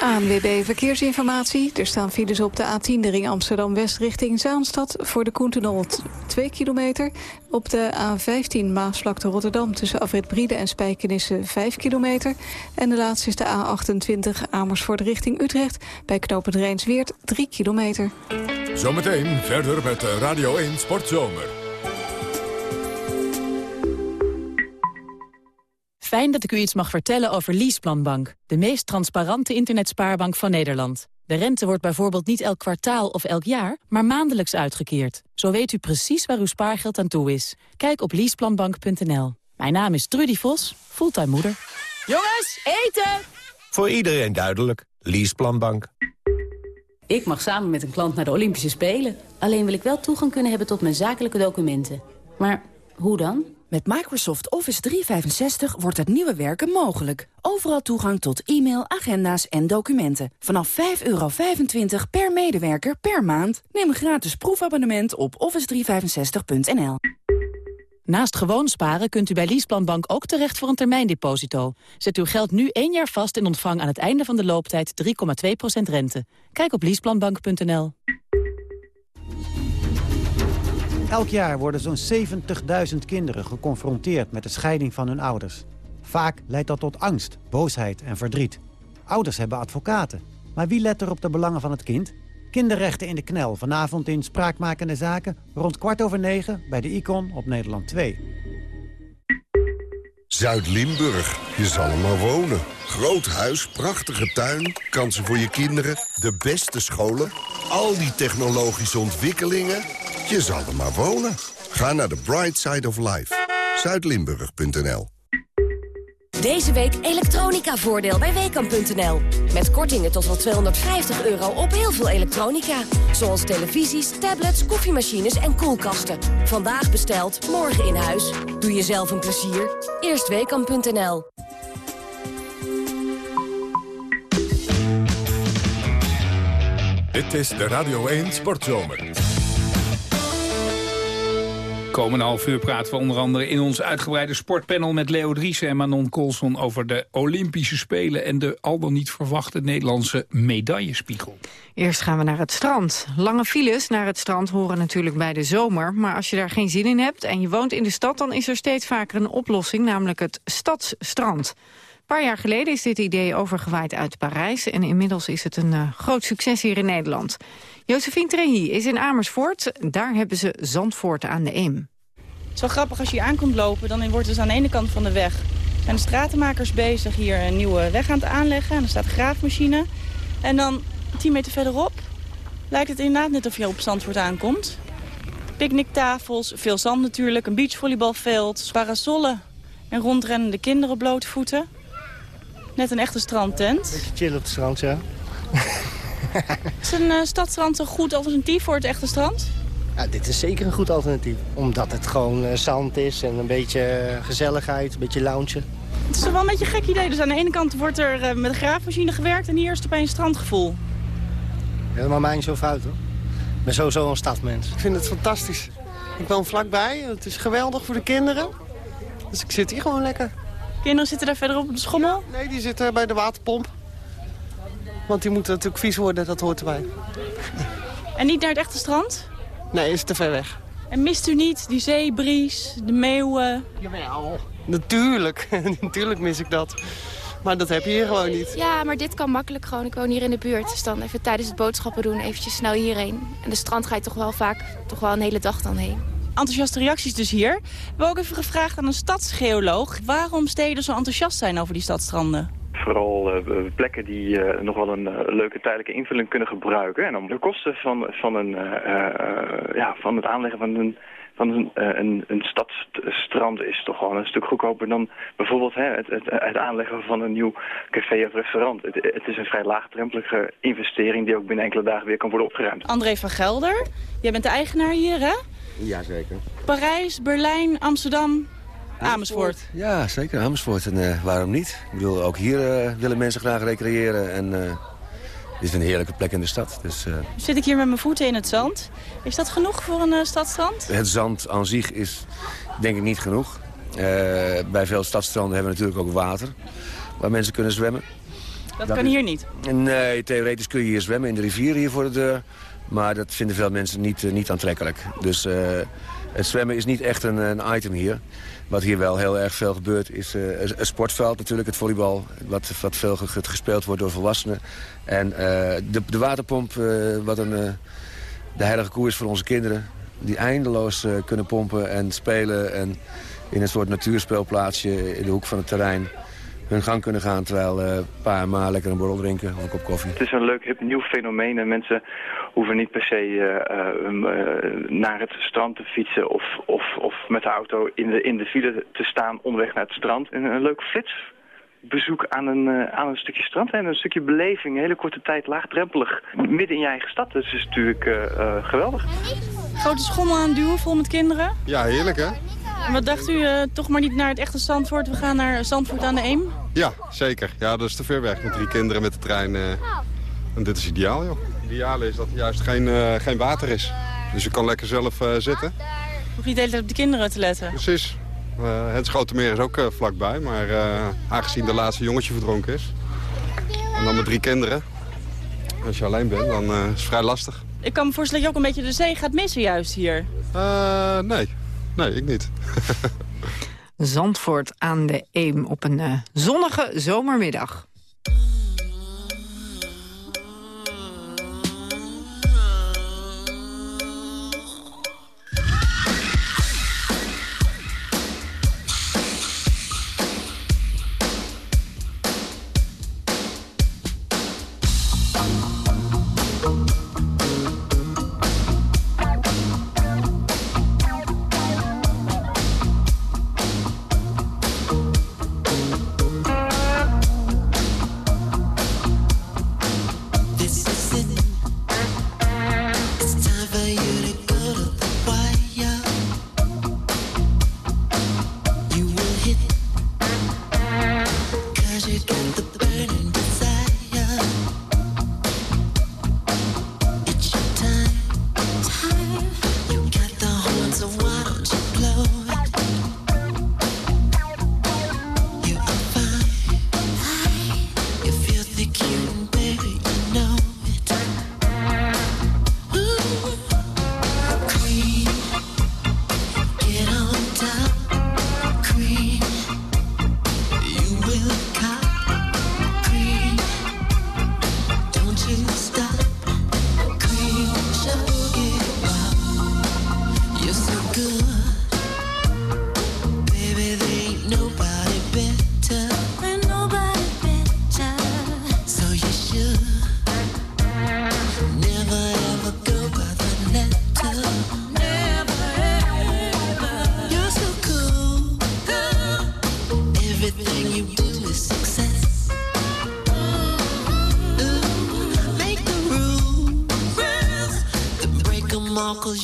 ANWB Verkeersinformatie. Er staan files op de A10, de ring Amsterdam-West richting Zaanstad... voor de Koentenol 2 kilometer. Op de A15 Maasvlakte Rotterdam tussen Afrit Briede en Spijkenisse 5 kilometer. En de laatste is de A28 Amersfoort richting Utrecht... bij knooppunt Rijnsweert 3 kilometer. Zometeen verder met Radio 1 Sportzomer. Fijn dat ik u iets mag vertellen over Leaseplanbank, de meest transparante internetspaarbank van Nederland. De rente wordt bijvoorbeeld niet elk kwartaal of elk jaar, maar maandelijks uitgekeerd. Zo weet u precies waar uw spaargeld aan toe is. Kijk op leaseplanbank.nl. Mijn naam is Trudy Vos, fulltime moeder. Jongens, eten! Voor iedereen duidelijk. Leaseplanbank. Ik mag samen met een klant naar de Olympische Spelen. Alleen wil ik wel toegang kunnen hebben tot mijn zakelijke documenten. Maar hoe dan? Met Microsoft Office 365 wordt het nieuwe werken mogelijk. Overal toegang tot e-mail, agenda's en documenten. Vanaf 5,25 per medewerker per maand. Neem een gratis proefabonnement op office365.nl. Naast gewoon sparen kunt u bij Leaseplanbank ook terecht voor een termijndeposito. Zet uw geld nu één jaar vast en ontvang aan het einde van de looptijd 3,2% rente. Kijk op leaseplanbank.nl. Elk jaar worden zo'n 70.000 kinderen geconfronteerd met de scheiding van hun ouders. Vaak leidt dat tot angst, boosheid en verdriet. Ouders hebben advocaten. Maar wie let er op de belangen van het kind? Kinderrechten in de knel, vanavond in Spraakmakende Zaken... rond kwart over negen bij de Icon op Nederland 2. Zuid-Limburg, je zal er maar wonen. Groot huis, prachtige tuin, kansen voor je kinderen, de beste scholen... al die technologische ontwikkelingen, je zal er maar wonen. Ga naar de Bright Side of Life. Zuidlimburg.nl Deze week elektronica-voordeel bij Weekamp.nl. Met kortingen tot wel 250 euro op heel veel elektronica. Zoals televisies, tablets, koffiemachines en koelkasten. Vandaag besteld, morgen in huis. Doe jezelf een plezier. Eerst Weekamp.nl. Dit is de Radio 1 Sportzomer. Komende half uur praten we onder andere in ons uitgebreide sportpanel... met Leo Driessen en Manon Colson over de Olympische Spelen... en de al dan niet verwachte Nederlandse medaillespiegel. Eerst gaan we naar het strand. Lange files naar het strand horen natuurlijk bij de zomer. Maar als je daar geen zin in hebt en je woont in de stad... dan is er steeds vaker een oplossing, namelijk het stadsstrand. Een paar jaar geleden is dit idee overgewaaid uit Parijs... en inmiddels is het een uh, groot succes hier in Nederland. Josephine Trehi is in Amersfoort. Daar hebben ze Zandvoort aan de Eem. Het is wel grappig als je hier aankomt lopen. Dan wordt dus aan de ene kant van de weg zijn de stratenmakers bezig hier een nieuwe weg aan het aanleggen. En er staat een graafmachine. En dan 10 meter verderop lijkt het inderdaad net of je op Zandvoort aankomt. Picknicktafels, veel zand natuurlijk, een beachvolleybalveld, parasollen en rondrennende kinderen op blote voeten. Net een echte strandtent. Beetje chill op het strand, ja. [LAUGHS] Is een uh, stadstrand een goed alternatief voor het echte strand? Ja, dit is zeker een goed alternatief. Omdat het gewoon uh, zand is en een beetje uh, gezelligheid, een beetje loungen. Het is wel een beetje een gek idee. Dus aan de ene kant wordt er met een graafmachine gewerkt en hier is het opeens strandgevoel. Helemaal mij niet zo fout hoor. Ik ben sowieso een stadmens. Ik vind het fantastisch. Ik woon vlakbij. Het is geweldig voor de kinderen. Dus ik zit hier gewoon lekker. Kinderen zitten daar verderop op de schommel? Nee, die zitten bij de waterpomp. Want die moeten natuurlijk vies worden, dat hoort erbij. En niet naar het echte strand? Nee, is te ver weg. En mist u niet die zeebries, de meeuwen? Jawel. Natuurlijk, [LAUGHS] natuurlijk mis ik dat. Maar dat heb je hier gewoon niet. Ja, maar dit kan makkelijk gewoon. Ik woon hier in de buurt. Dus dan even tijdens het boodschappen doen eventjes snel hierheen. En de strand ga je toch wel vaak, toch wel een hele dag dan heen. Enthousiaste reacties dus hier. We hebben ook even gevraagd aan een stadsgeoloog... waarom steden zo enthousiast zijn over die stadstranden vooral uh, plekken die uh, nog wel een uh, leuke tijdelijke invulling kunnen gebruiken. En om de kosten van, van, een, ja, van het aanleggen van een, van een, een, een stadstrand is toch wel een stuk goedkoper dan bijvoorbeeld hè, het, het, het, aanleggen van een nieuw café of restaurant. Het, het, is een vrij laagdrempelige investering die ook binnen enkele dagen weer kan worden opgeruimd. André van Gelder, jij bent de eigenaar hier hè? Jazeker. Parijs, Berlijn, Amsterdam, Amersfoort. Ja, zeker Amersfoort. En uh, waarom niet? Ik bedoel, ook hier uh, willen mensen graag recreëren. En uh, dit is een heerlijke plek in de stad. Dus, Zit ik hier met mijn voeten in het zand. Is dat genoeg voor een stadstrand? Het zand aan zich is denk ik niet genoeg. bij veel stadstranden hebben we natuurlijk ook water. Waar mensen kunnen zwemmen. Dat, dat kan hier niet? Nee, theoretisch kun je hier zwemmen in de rivier hier voor de deur. Maar dat vinden veel mensen niet, niet aantrekkelijk. Dus het zwemmen is niet echt een, een item hier. Wat hier wel heel erg veel gebeurt is uh, een sportveld natuurlijk, het volleybal. Wat, wat veel gespeeld wordt door volwassenen. En uh, de, de waterpomp, uh, wat een, de heilige koe is voor onze kinderen. Die eindeloos kunnen pompen en spelen. En in een soort natuurspeelplaatsje in de hoek van het terrein hun gang kunnen gaan... terwijl uh, pa en ma lekker een borrel drinken of een kop koffie. Het is een leuk, hip, nieuw fenomeen en mensen hoeven niet per se uh, uh, naar het strand te fietsen... of, of, of met de auto in de, in de file te staan onderweg naar het strand. Een leuk flits bezoek aan een, eh, aan een stukje strand en een stukje beleving. Een hele korte tijd, laagdrempelig, midden in je eigen stad. Dat is natuurlijk eh, eh, geweldig. Grote schommel aan het duwen, vol met kinderen. Ja, heerlijk hè? En wat dacht u, eh, toch maar niet naar het echte Zandvoort? We gaan naar Zandvoort aan de Eem. Ja, zeker. Ja, dat is te ver weg met drie kinderen met de trein. eh. en dit is ideaal joh. Het ideale is dat er juist geen, eh, geen water is. Dus je kan lekker zelf eh, zitten. Hoef je de hele tijd op de kinderen te letten. Precies. Eh, het Schotenmeer is ook eh, vlakbij, maar eh, aangezien de laatste jongetje verdronken is... en dan met drie kinderen, als je alleen bent, dan eh, is het vrij lastig. Ik kan me voorstellen dat je ook een beetje de zee gaat missen juist hier. Eh, nee, nee, ik niet. [LAUGHS] Zandvoort aan de Eem op een zonnige zomermiddag.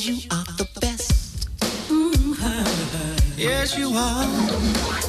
You are the best. Yes, you are.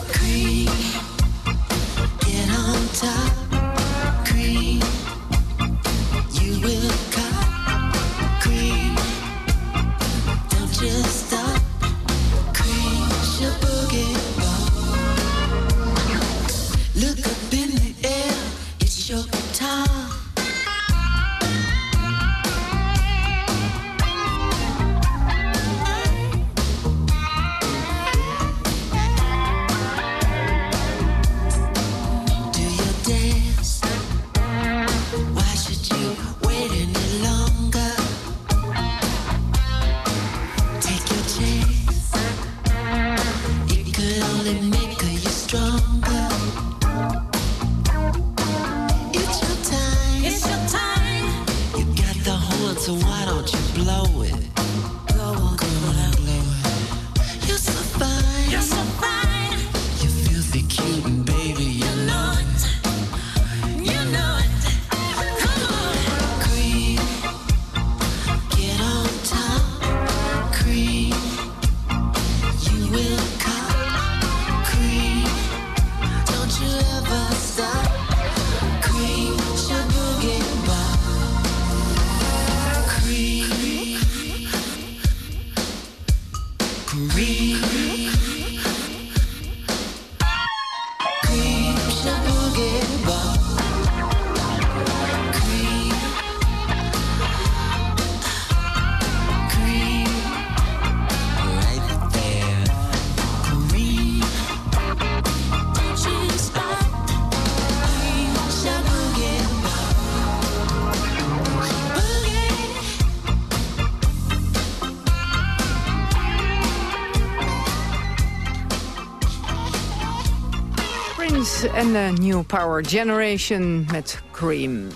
En de New Power Generation met Cream.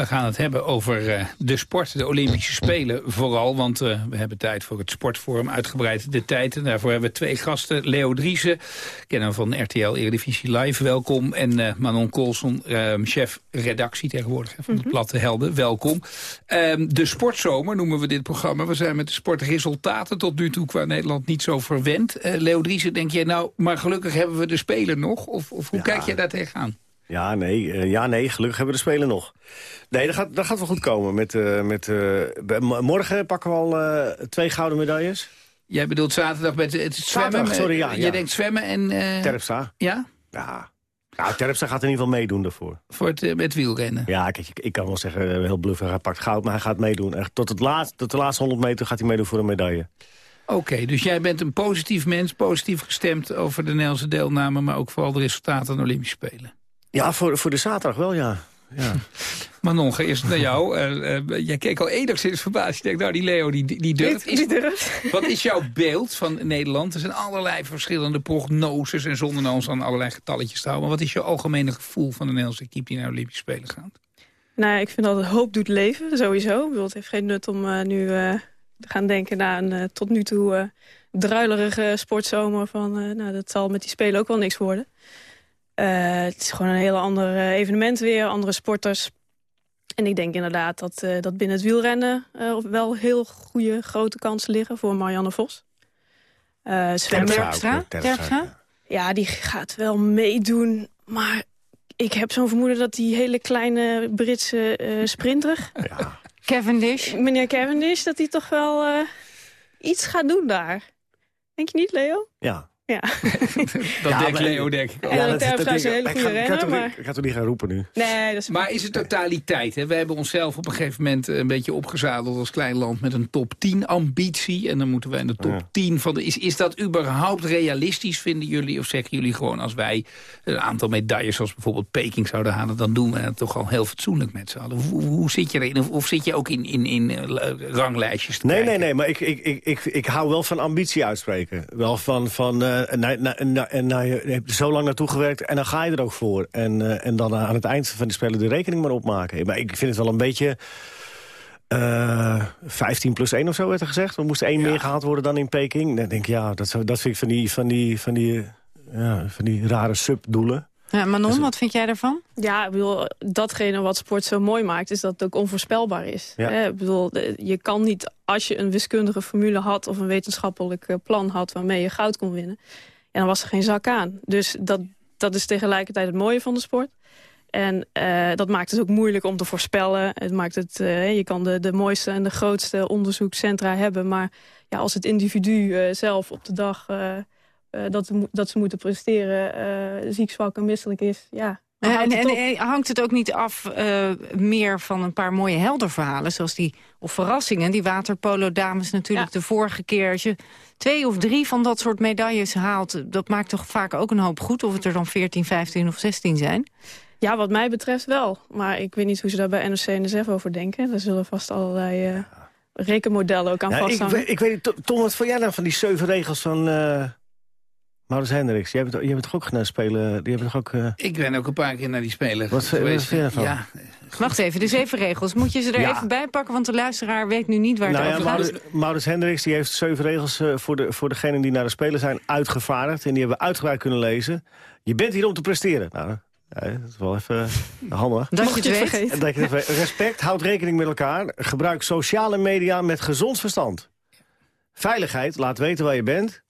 We gaan het hebben over eh, de sport, de Olympische Spelen vooral. Want eh, we hebben tijd voor het Sportforum uitgebreid de tijd. En daarvoor hebben we twee gasten. Leo Driessen, kennen van RTL Eredivisie Live, welkom. En eh, Manon Colson, chef redactie tegenwoordig van de Platte Helden, welkom. Ehm, de Sportzomer noemen we dit programma. We zijn met de sportresultaten tot nu toe qua Nederland niet zo verwend. Leo Driessen, denk jij nou, maar gelukkig hebben we de Spelen nog? Of, of hoe kijk jij daar tegenaan? Ja, nee, eh, ja, nee, gelukkig hebben we de Spelen nog. Nee, dat gaat, dat gaat wel goed komen. Met, uh, met, uh, morgen pakken we al twee gouden medailles. Jij bedoelt zaterdag met het zwemmen? Zaterdag, sorry, ja. Je denkt zwemmen en... Terpstra. Ja? Ja. Nou, Terpstra gaat in ieder geval meedoen daarvoor. Voor het met wielrennen? Ja, kijk, ik, ik kan wel zeggen, heel bluff, hij pakt goud, maar hij gaat meedoen. Echt, tot, het laatste, tot de laatste 100 meter gaat hij meedoen voor een medaille. Oké, dus jij bent een positief mens, positief gestemd over de Nederlandse deelname... maar ook vooral de resultaten aan de Olympische Spelen. Ja, voor, voor de zaterdag wel, ja. ja. [LAUGHS] Manon, eerst naar jou. Uh, jij keek al enigszins verbaasd. Je denkt, nou, die Leo, die, die durft. Die durft. [LAUGHS] Wat is jouw beeld van Nederland? Er zijn allerlei verschillende prognoses... en zonder nou ons aan allerlei getalletjes te houden. Maar wat is jouw algemene gevoel van de Nederlandse equipe... die naar de Olympische Spelen gaat? Nou, ik vind dat hoop doet leven, sowieso. Ik bedoel, het heeft geen nut om uh, nu te gaan denken... naar een tot nu toe druilerige sportzomer van... nou, dat zal met die Spelen ook wel niks worden. Uh, het is gewoon een heel ander uh, evenement weer, andere sporters. En ik denk inderdaad dat, uh, dat binnen het wielrennen wel heel goede grote kansen liggen voor Marianne Vos. Uh, Terpstra? Ja, die gaat wel meedoen, maar ik heb zo'n vermoeden dat die hele kleine Britse sprinter... [LAUGHS] Ja. Cavendish. Meneer Cavendish, dat hij toch wel iets gaat doen daar. Denk je niet, Leo? Ja, [LAUGHS] ja. dat denkt Leo, denk ik. Ja, dat, dat, is een hele goede renner. Maar... Ik ga toch niet gaan roepen nu. Nee, dat is maar is het totaliteit? Hè? We hebben onszelf op een gegeven moment een beetje opgezadeld als klein land... met een top 10 ambitie. En dan moeten we in de top ja. 10 van de... Is, is dat überhaupt realistisch, vinden jullie? Of zeggen jullie gewoon als wij een aantal medailles... zoals bijvoorbeeld Peking zouden halen... dan doen we het toch al heel fatsoenlijk met z'n allen. Hoe, hoe, zit je erin? Of, of, zit je ook in, in, in uh, ranglijstjes te Nee, kijken? nee, nee. Maar ik, ik, ik, ik, ik hou wel van ambitie uitspreken. Wel van... van uh, en, en, nou, je hebt er zo lang naartoe gewerkt en dan ga je er ook voor. En, uh, en dan aan het eind van de spelen de rekening maar opmaken. Maar ik vind het wel een beetje... Uh, 15 plus 1 of zo werd er gezegd. Er moest één ja. meer gehaald worden dan in Peking. Dan denk ik, ja, dat, dat vind ik van die, van die, van die, ja, van die rare subdoelen. Ja, Manon, dus, wat vind jij daarvan? Ja, ik bedoel, datgene wat sport zo mooi maakt... is dat het ook onvoorspelbaar is. Ja. Ik bedoel, je kan niet, als je een wiskundige formule had... of een wetenschappelijk plan had waarmee je goud kon winnen... en dan was er geen zak aan. Dus dat, dat is tegelijkertijd het mooie van de sport. En uh, dat maakt het ook moeilijk om te voorspellen. Het maakt het, uh, je kan de, de mooiste en de grootste onderzoekscentra hebben... maar ja, als het individu uh, zelf op de dag... Uh, dat, dat ze moeten presteren, uh, ziek, zwak en misselijk is. Ja, en, en, en, hangt het ook niet af uh, meer van een paar mooie helderverhalen... zoals die, of verrassingen, die waterpolo-dames natuurlijk ja. de vorige keer... als je twee of drie van dat soort medailles haalt... dat maakt toch vaak ook een hoop goed... of het er dan 14, 15 of 16 zijn? Ja, wat mij betreft wel. Maar ik weet niet hoe ze daar bij NOC en NSF over denken. Er zullen vast allerlei uh, rekenmodellen ook aan ja, vasthangen. Ik, ik weet niet, Tom, wat vond jij nou van die zeven regels van... Maurits Hendricks, jij bent, jij bent toch ook gaan spelen? Die hebben toch ook, uh... Ik ben ook een paar keer naar die spelen wat, geweest. Wat vind je ja, Wacht even, de zeven regels. Moet je ze er ja. even bij pakken, want de luisteraar weet nu niet waar het nou over ja, gaat. Maurits, Maurits Hendricks die heeft zeven regels uh, voor, de, voor degenen die naar de spelen zijn uitgevaardigd. En die hebben we uitgebreid kunnen lezen. Je bent hier om te presteren. Nou, ja, dat is wel even handig. Dat je het weet. Dat je het weet. Respect, houd rekening met elkaar. Gebruik sociale media met gezond verstand. Veiligheid, laat weten waar je bent.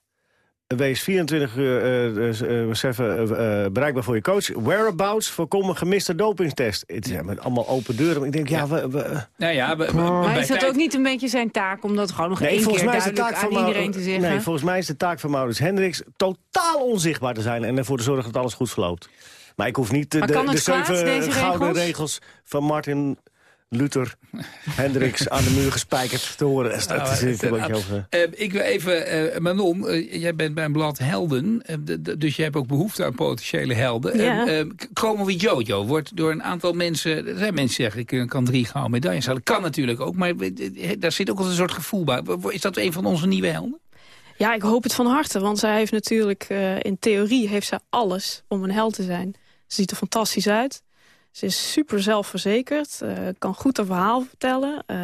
Wees 24 uur uh, uh, uh, bereikbaar voor je coach. Whereabouts, voorkom een gemiste dopingstest. Het is ja, met allemaal open deuren. Ik denk, ja, we... we nou ja, we, we, maar is dat ook niet een beetje zijn taak... om dat gewoon nog nee, één keer mij duidelijk is de taak aan van iedereen te zeggen? Nee, volgens mij is de taak van Maurits Hendricks... totaal onzichtbaar te zijn en ervoor te zorgen dat alles goed verloopt. Maar ik hoef niet de, de, de zeven gouden regels? regels van Martin Luther Hendricks aan de muur gespijkerd te horen. Dat nou, is een beetje over. Uh, ik wil even, uh, Manon, uh, jij bent bij een blad Helden, dus je hebt ook behoefte aan potentiële helden. Ja. Chromo wie Jojo wordt door een aantal mensen, er zijn mensen die zeggen, ik kan drie gouden medailles halen. Kan natuurlijk ook, maar daar zit ook al een soort gevoel bij. Is dat een van onze nieuwe helden? Ja, ik hoop het van harte, want zij heeft natuurlijk, in theorie heeft zij alles om een held te zijn. Ze ziet er fantastisch uit. Ze is super zelfverzekerd, uh, kan goed een verhaal vertellen, uh,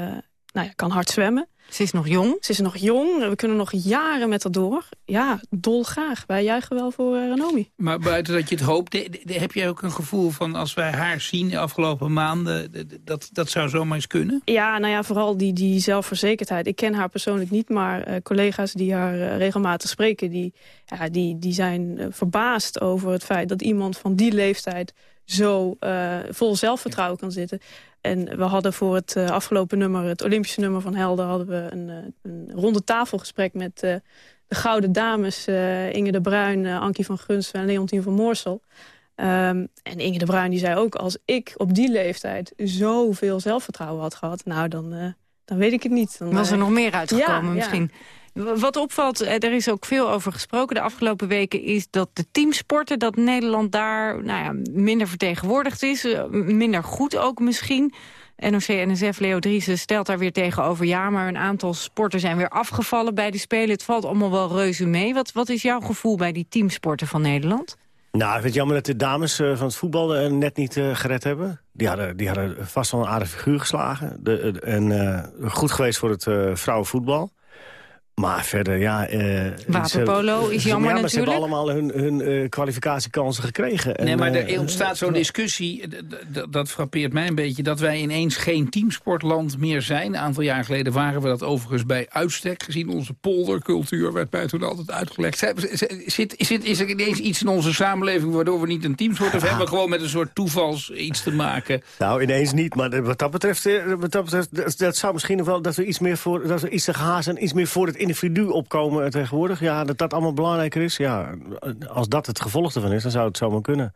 nou ja, kan hard zwemmen. Ze is nog jong? Ze is nog jong. We kunnen nog jaren met haar door. Ja, dolgraag. Wij juichen wel voor uh, Renomi. Maar buiten dat je het hoopt, de, de, heb je ook een gevoel van... als wij haar zien de afgelopen maanden, dat, dat zou zomaar eens kunnen? Ja, nou ja, vooral die, die zelfverzekerdheid. Ik ken haar persoonlijk niet, maar uh, collega's die haar uh, regelmatig spreken... die, ja, die, die zijn verbaasd over het feit dat iemand van die leeftijd zo uh, vol zelfvertrouwen kan zitten. En we hadden voor het uh, afgelopen nummer, het Olympische nummer van Helden... hadden we een, uh, een ronde tafelgesprek met de gouden dames... Inge de Bruin, Ankie van Gunst en Leontien van Moorsel. Um, en Inge de Bruin die zei ook, als ik op die leeftijd zoveel zelfvertrouwen had gehad... nou, dan, dan weet ik het niet. Dan, Was er nog meer uitgekomen ja, misschien? Ja. Wat opvalt, er is ook veel over gesproken de afgelopen weken... is dat de teamsporten, dat Nederland daar nou ja, minder vertegenwoordigd is. Minder goed ook misschien. NOC-NSF Leo Driessen stelt daar weer tegenover... ja, maar een aantal sporten zijn weer afgevallen bij die Spelen. Het valt allemaal wel reuze mee. Wat, wat is jouw gevoel bij die teamsporten van Nederland? Nou, ik vind het jammer dat de dames uh, van het voetbal net niet gered hebben. Die hadden, die hadden vast wel een aardige figuur geslagen. De, en goed geweest voor het vrouwenvoetbal. Maar verder, ja... Uh, Waterpolo is jammer ja, maar natuurlijk. Ze hebben allemaal hun, hun uh, kwalificatiekansen gekregen. Nee, en, maar uh, er ontstaat zo'n discussie, dat frappeert mij een beetje... dat wij ineens geen teamsportland meer zijn. Een aantal jaar geleden waren we dat overigens bij uitstek... gezien onze poldercultuur werd mij toen altijd uitgelegd. Zit, zit, is er ineens iets in onze samenleving... waardoor we niet een teamsport of hebben we gewoon met een soort toevals iets te maken? Nou, ineens niet, maar wat dat betreft... Wat dat, betreft dat, dat zou misschien nog wel dat we iets meer voor... dat we iets te gehaast en iets meer voor het individu opkomen tegenwoordig. Ja, dat dat allemaal belangrijker is. Ja, als dat het gevolg ervan is, dan zou het zomaar kunnen.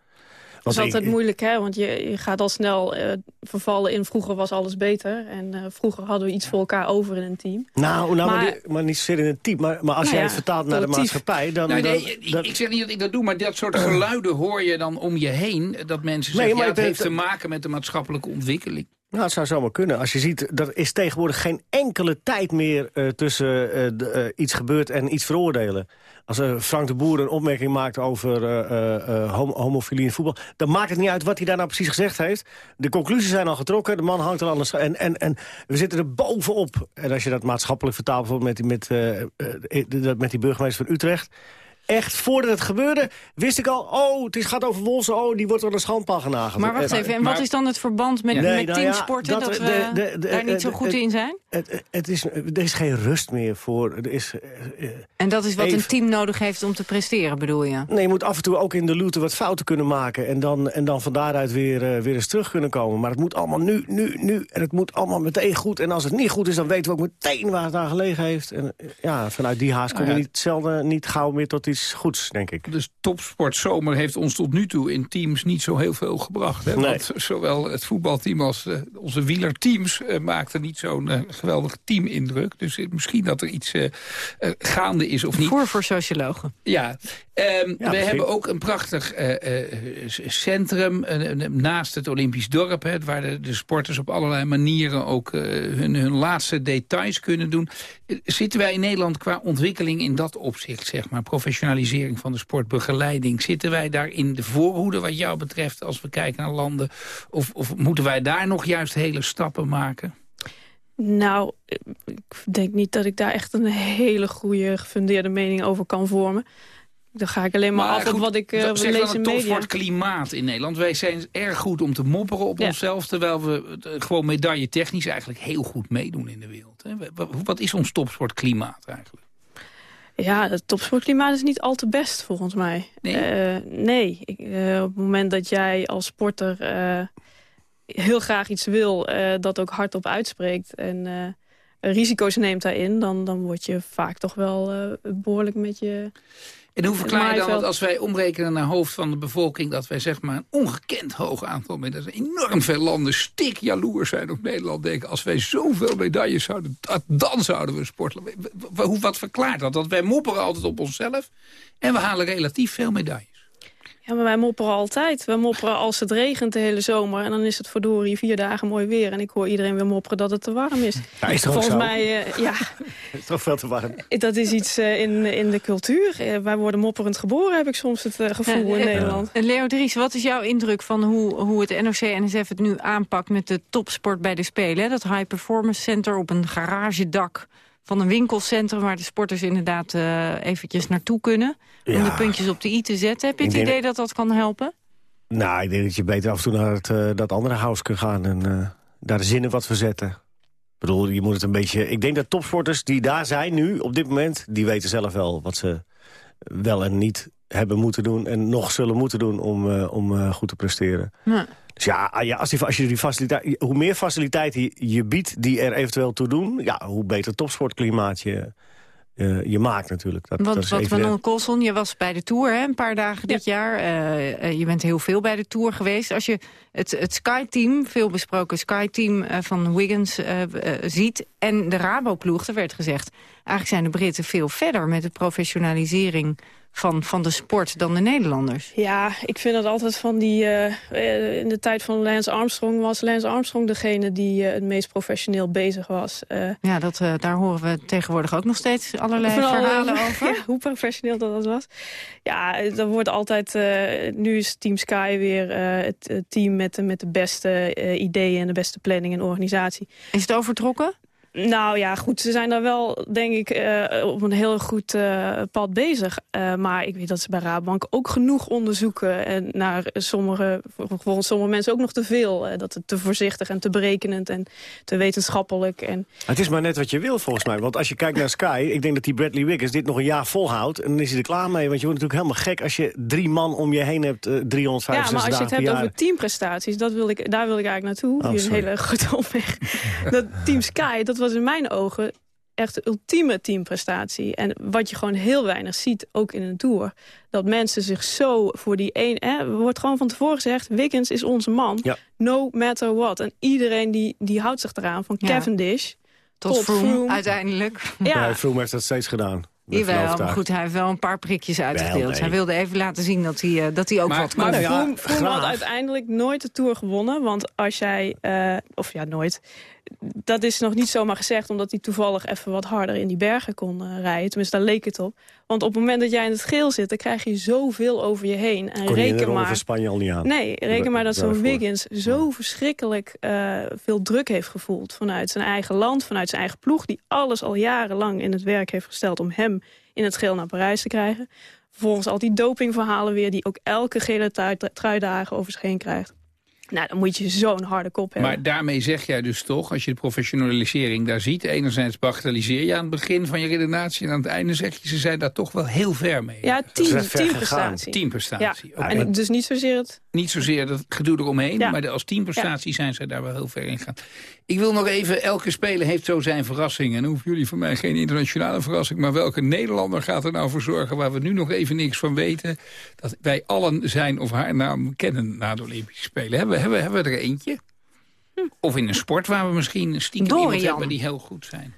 Dat is altijd ik, moeilijk, hè? Want je, je gaat al snel uh, vervallen in vroeger was alles beter. En uh, vroeger hadden we iets voor elkaar over in een team. Nou, nou maar, maar, die, maar niet zozeer in een team. Maar, maar als nou jij ja, het vertaalt naar de maatschappij... Dan, nou, nee, dan, ik, dat... ik, zeg niet dat ik dat doe, maar dat soort geluiden hoor je dan om je heen. Dat mensen zeggen, nee, ja, het heeft het, te maken met de maatschappelijke ontwikkeling. Nou, het zou zomaar kunnen. Als je ziet, er is tegenwoordig geen enkele tijd meer uh, tussen de, uh, iets gebeurt en iets veroordelen. Als Frank de Boer een opmerking maakt over hom homofilie in voetbal... dan maakt het niet uit wat hij daar nou precies gezegd heeft. De conclusies zijn al getrokken, de man hangt er anders. En, en, en we zitten er bovenop. En als je dat maatschappelijk vertaalt bijvoorbeeld met, met, met die burgemeester van Utrecht echt, voordat het gebeurde, wist ik al... oh, het gaat over Wolse, oh, die wordt door de schandpaal genageld. Maar wacht even, en wat is dan het verband met, nee, met nou teamsporten... Ja, dat, dat, we de, de, de, daar niet zo goed in zijn? Het, het is, er is geen rust meer voor. Er is, uh, en dat is wat even, een team nodig heeft om te presteren, bedoel je? Nee, je moet af en toe ook in de looten wat fouten kunnen maken... en dan, en dan van daaruit weer, uh, weer eens terug kunnen komen. Maar het moet allemaal nu, nu, nu. En het moet allemaal meteen goed. En als het niet goed is, dan weten we ook meteen waar het aan gelegen heeft. En ja, vanuit die haast kom je niet, zelden, niet gauw meer tot iets goeds, denk ik. Dus topsportzomer heeft ons tot nu toe in teams niet zo heel veel gebracht. Hè? Nee. Want zowel het voetbalteam als uh, onze wielerteams uh, maakten niet zo'n uh, geweldige teamindruk. Dus misschien dat er iets gaande is of niet. Voor voor sociologen. Ja, um, ja we hebben ook een prachtig centrum naast het Olympisch dorp... Hè, waar de, de, sporters op allerlei manieren ook hun, hun laatste details kunnen doen. Zitten wij in Nederland qua ontwikkeling in dat opzicht, zeg maar... professionalisering van de sportbegeleiding... zitten wij daar in de voorhoede wat jou betreft als we kijken naar landen? Of, of moeten wij daar nog juist hele stappen maken? Nou, ik denk niet dat ik daar echt een hele goede gefundeerde mening over kan vormen. Dan ga ik alleen maar, maar af goed, op wat ik uh, lees in media. Het klimaat in Nederland. Wij zijn erg goed om te mopperen op ja. onszelf... terwijl we gewoon medaille technisch eigenlijk heel goed meedoen in de wereld. Wat is ons topsportklimaat eigenlijk? Ja, het topsportklimaat is niet al te best volgens mij. Nee? Uh, nee. Ik, op het moment dat jij als sporter heel graag iets wil... dat ook hardop uitspreekt en risico's neemt daarin... Dan, dan word je vaak toch wel behoorlijk met je... En hoe verklaar je dan dat als wij omrekenen naar hoofd van de bevolking... dat wij zeg maar een ongekend hoog aantal medailles... enorm veel landen stik jaloers zijn op Nederland denken... als wij zoveel medailles zouden, dan zouden we sporten. Wat verklaart dat? Dat wij mopperen altijd op onszelf... en we halen relatief veel medailles. Ja, maar wij mopperen altijd. We mopperen als het regent de hele zomer. En dan is het verdorie vier dagen mooi weer. En ik hoor iedereen weer mopperen dat het te warm is. Ja, is toch Volgens zo? mij, eh, ja, Het [LAUGHS] is toch veel te warm. dat is iets eh, in, in de cultuur. Eh, wij worden mopperend geboren, heb ik soms het gevoel in Nederland. Leo Dries, wat is jouw indruk van hoe, hoe het NOC-NSF het nu aanpakt... met de topsport bij de Spelen? Dat high performance center op een garagedak van een winkelcentrum... waar de sporters inderdaad eh, eventjes naartoe kunnen... om Ja. de puntjes op de i te zetten. Heb je het denk- idee dat dat kan helpen? Nou, ik denk dat je beter af en toe naar het, eh, dat andere huis kunt gaan... en eh, daar de zinnen wat verzetten. Ik bedoel, je moet het een beetje... Ik denk dat topsporters die daar zijn nu, op dit moment... die weten zelf wel wat ze wel en niet hebben moeten doen... en nog zullen moeten doen om, om goed te presteren. Ja. Dus ja, ah, ja als, die, als je die faciliteit, hoe meer faciliteiten je, je biedt die er eventueel toe doen... ja, hoe beter topsportklimaat je, eh, je maakt natuurlijk. Dat, Want dat is wat Colson, je was bij de Tour hè, een paar dagen dit jaar. Eh, eh, je bent heel veel bij de Tour geweest. Als je het, het Sky-team, veel besproken Sky-team eh, van Wiggins ziet... en de Rabo-ploeg, er werd gezegd... eigenlijk zijn de Britten veel verder met de professionalisering van, van de sport dan de Nederlanders. Ja, ik vind het altijd van die... eh, eh, in de tijd van Lance Armstrong was Lance Armstrong degene die eh, het meest professioneel bezig was. Ja, dat, daar horen we tegenwoordig ook nog steeds allerlei verhalen [LAUGHS] over. ja, hoe professioneel dat, dat was. Ja, er wordt altijd... nu is Team Sky weer het team met, de- met de beste ideeën... en de beste planning en organisatie. Is het overtrokken? Nou ja, goed, ze zijn daar wel, denk ik, eh, op een heel goed eh, pad bezig. Eh, maar ik weet dat ze bij Rabobank ook genoeg onderzoeken. En naar sommige, volgens sommige mensen ook nog te veel. Dat het te voorzichtig en te berekenend en te wetenschappelijk. En Het is maar net wat je wil, volgens mij. Want als je kijkt naar Sky, ik denk dat die Bradley Wiggins dit nog een jaar volhoudt. En dan is hij er klaar mee. Want je wordt natuurlijk helemaal gek als je drie man om je heen hebt, eh 365 ja, maar als je het hebt jaar. over teamprestaties, dat wil ik, daar wil ik eigenlijk naartoe. Oh, Hier een hele [LAUGHS] grote omweg. [LAUGHS] dat Team Sky, dat was in mijn ogen echt de ultieme teamprestatie. En wat je gewoon heel weinig ziet, ook in een tour... dat mensen zich zo voor die één... Hè, er wordt gewoon van tevoren gezegd... Wiggins is onze man, Ja. no matter what. En iedereen die, die houdt zich eraan, van Ja. Cavendish... Tot, Tot Froome, Froome. uiteindelijk. Ja. Ja, Froome heeft dat steeds gedaan. Jawel, maar goed, hij heeft wel een paar prikjes uitgedeeld. nee. Hij wilde even laten zien dat hij, eh, dat hij ook Maar- wat Maar kon. nou ja, Froome, Froome had uiteindelijk nooit de Tour gewonnen. Want als jij, eh, of ja, nooit... Dat is nog niet zomaar gezegd, omdat hij toevallig even wat harder in die bergen kon eh, rijden. Tenminste, daar leek het op. Want op het moment dat jij in het geel zit, dan krijg je zoveel over je heen. En Kon reken maar... Spanje al niet aan. Nee, reken maar dat zo'n. Wiggins zo verschrikkelijk eh, veel druk heeft gevoeld... vanuit zijn eigen land, vanuit zijn eigen ploeg... die alles al jarenlang in het werk heeft gesteld om hem in het geel naar Parijs te krijgen. Vervolgens al die dopingverhalen weer... die ook elke gele trui- truidagen over zich heen krijgt. Nou, dan moet je zo'n harde kop hebben. Maar daarmee zeg jij dus toch, als je de professionalisering daar ziet... enerzijds bagatelliseer je aan het begin van je redenatie... en aan het einde zeg je, ze zijn daar toch wel heel ver mee. ja, team, teamprestatie. Teamprestatie. Ja. En dus niet zozeer het... Niet zozeer dat gedoe eromheen, Ja. maar de- als teamprestatie zijn ze daar wel heel ver in gegaan. Ik wil nog even, elke speler heeft zo zijn verrassing. En dan hoeven jullie van mij geen internationale verrassing. Maar welke Nederlander gaat er nou voor zorgen waar we nu nog even niks van weten? Dat wij allen zijn of haar naam kennen na de Olympische Spelen. Hebben, we- hebben, hebben we er eentje? Of in een sport waar we misschien stiekem iemand hebben die heel goed zijn.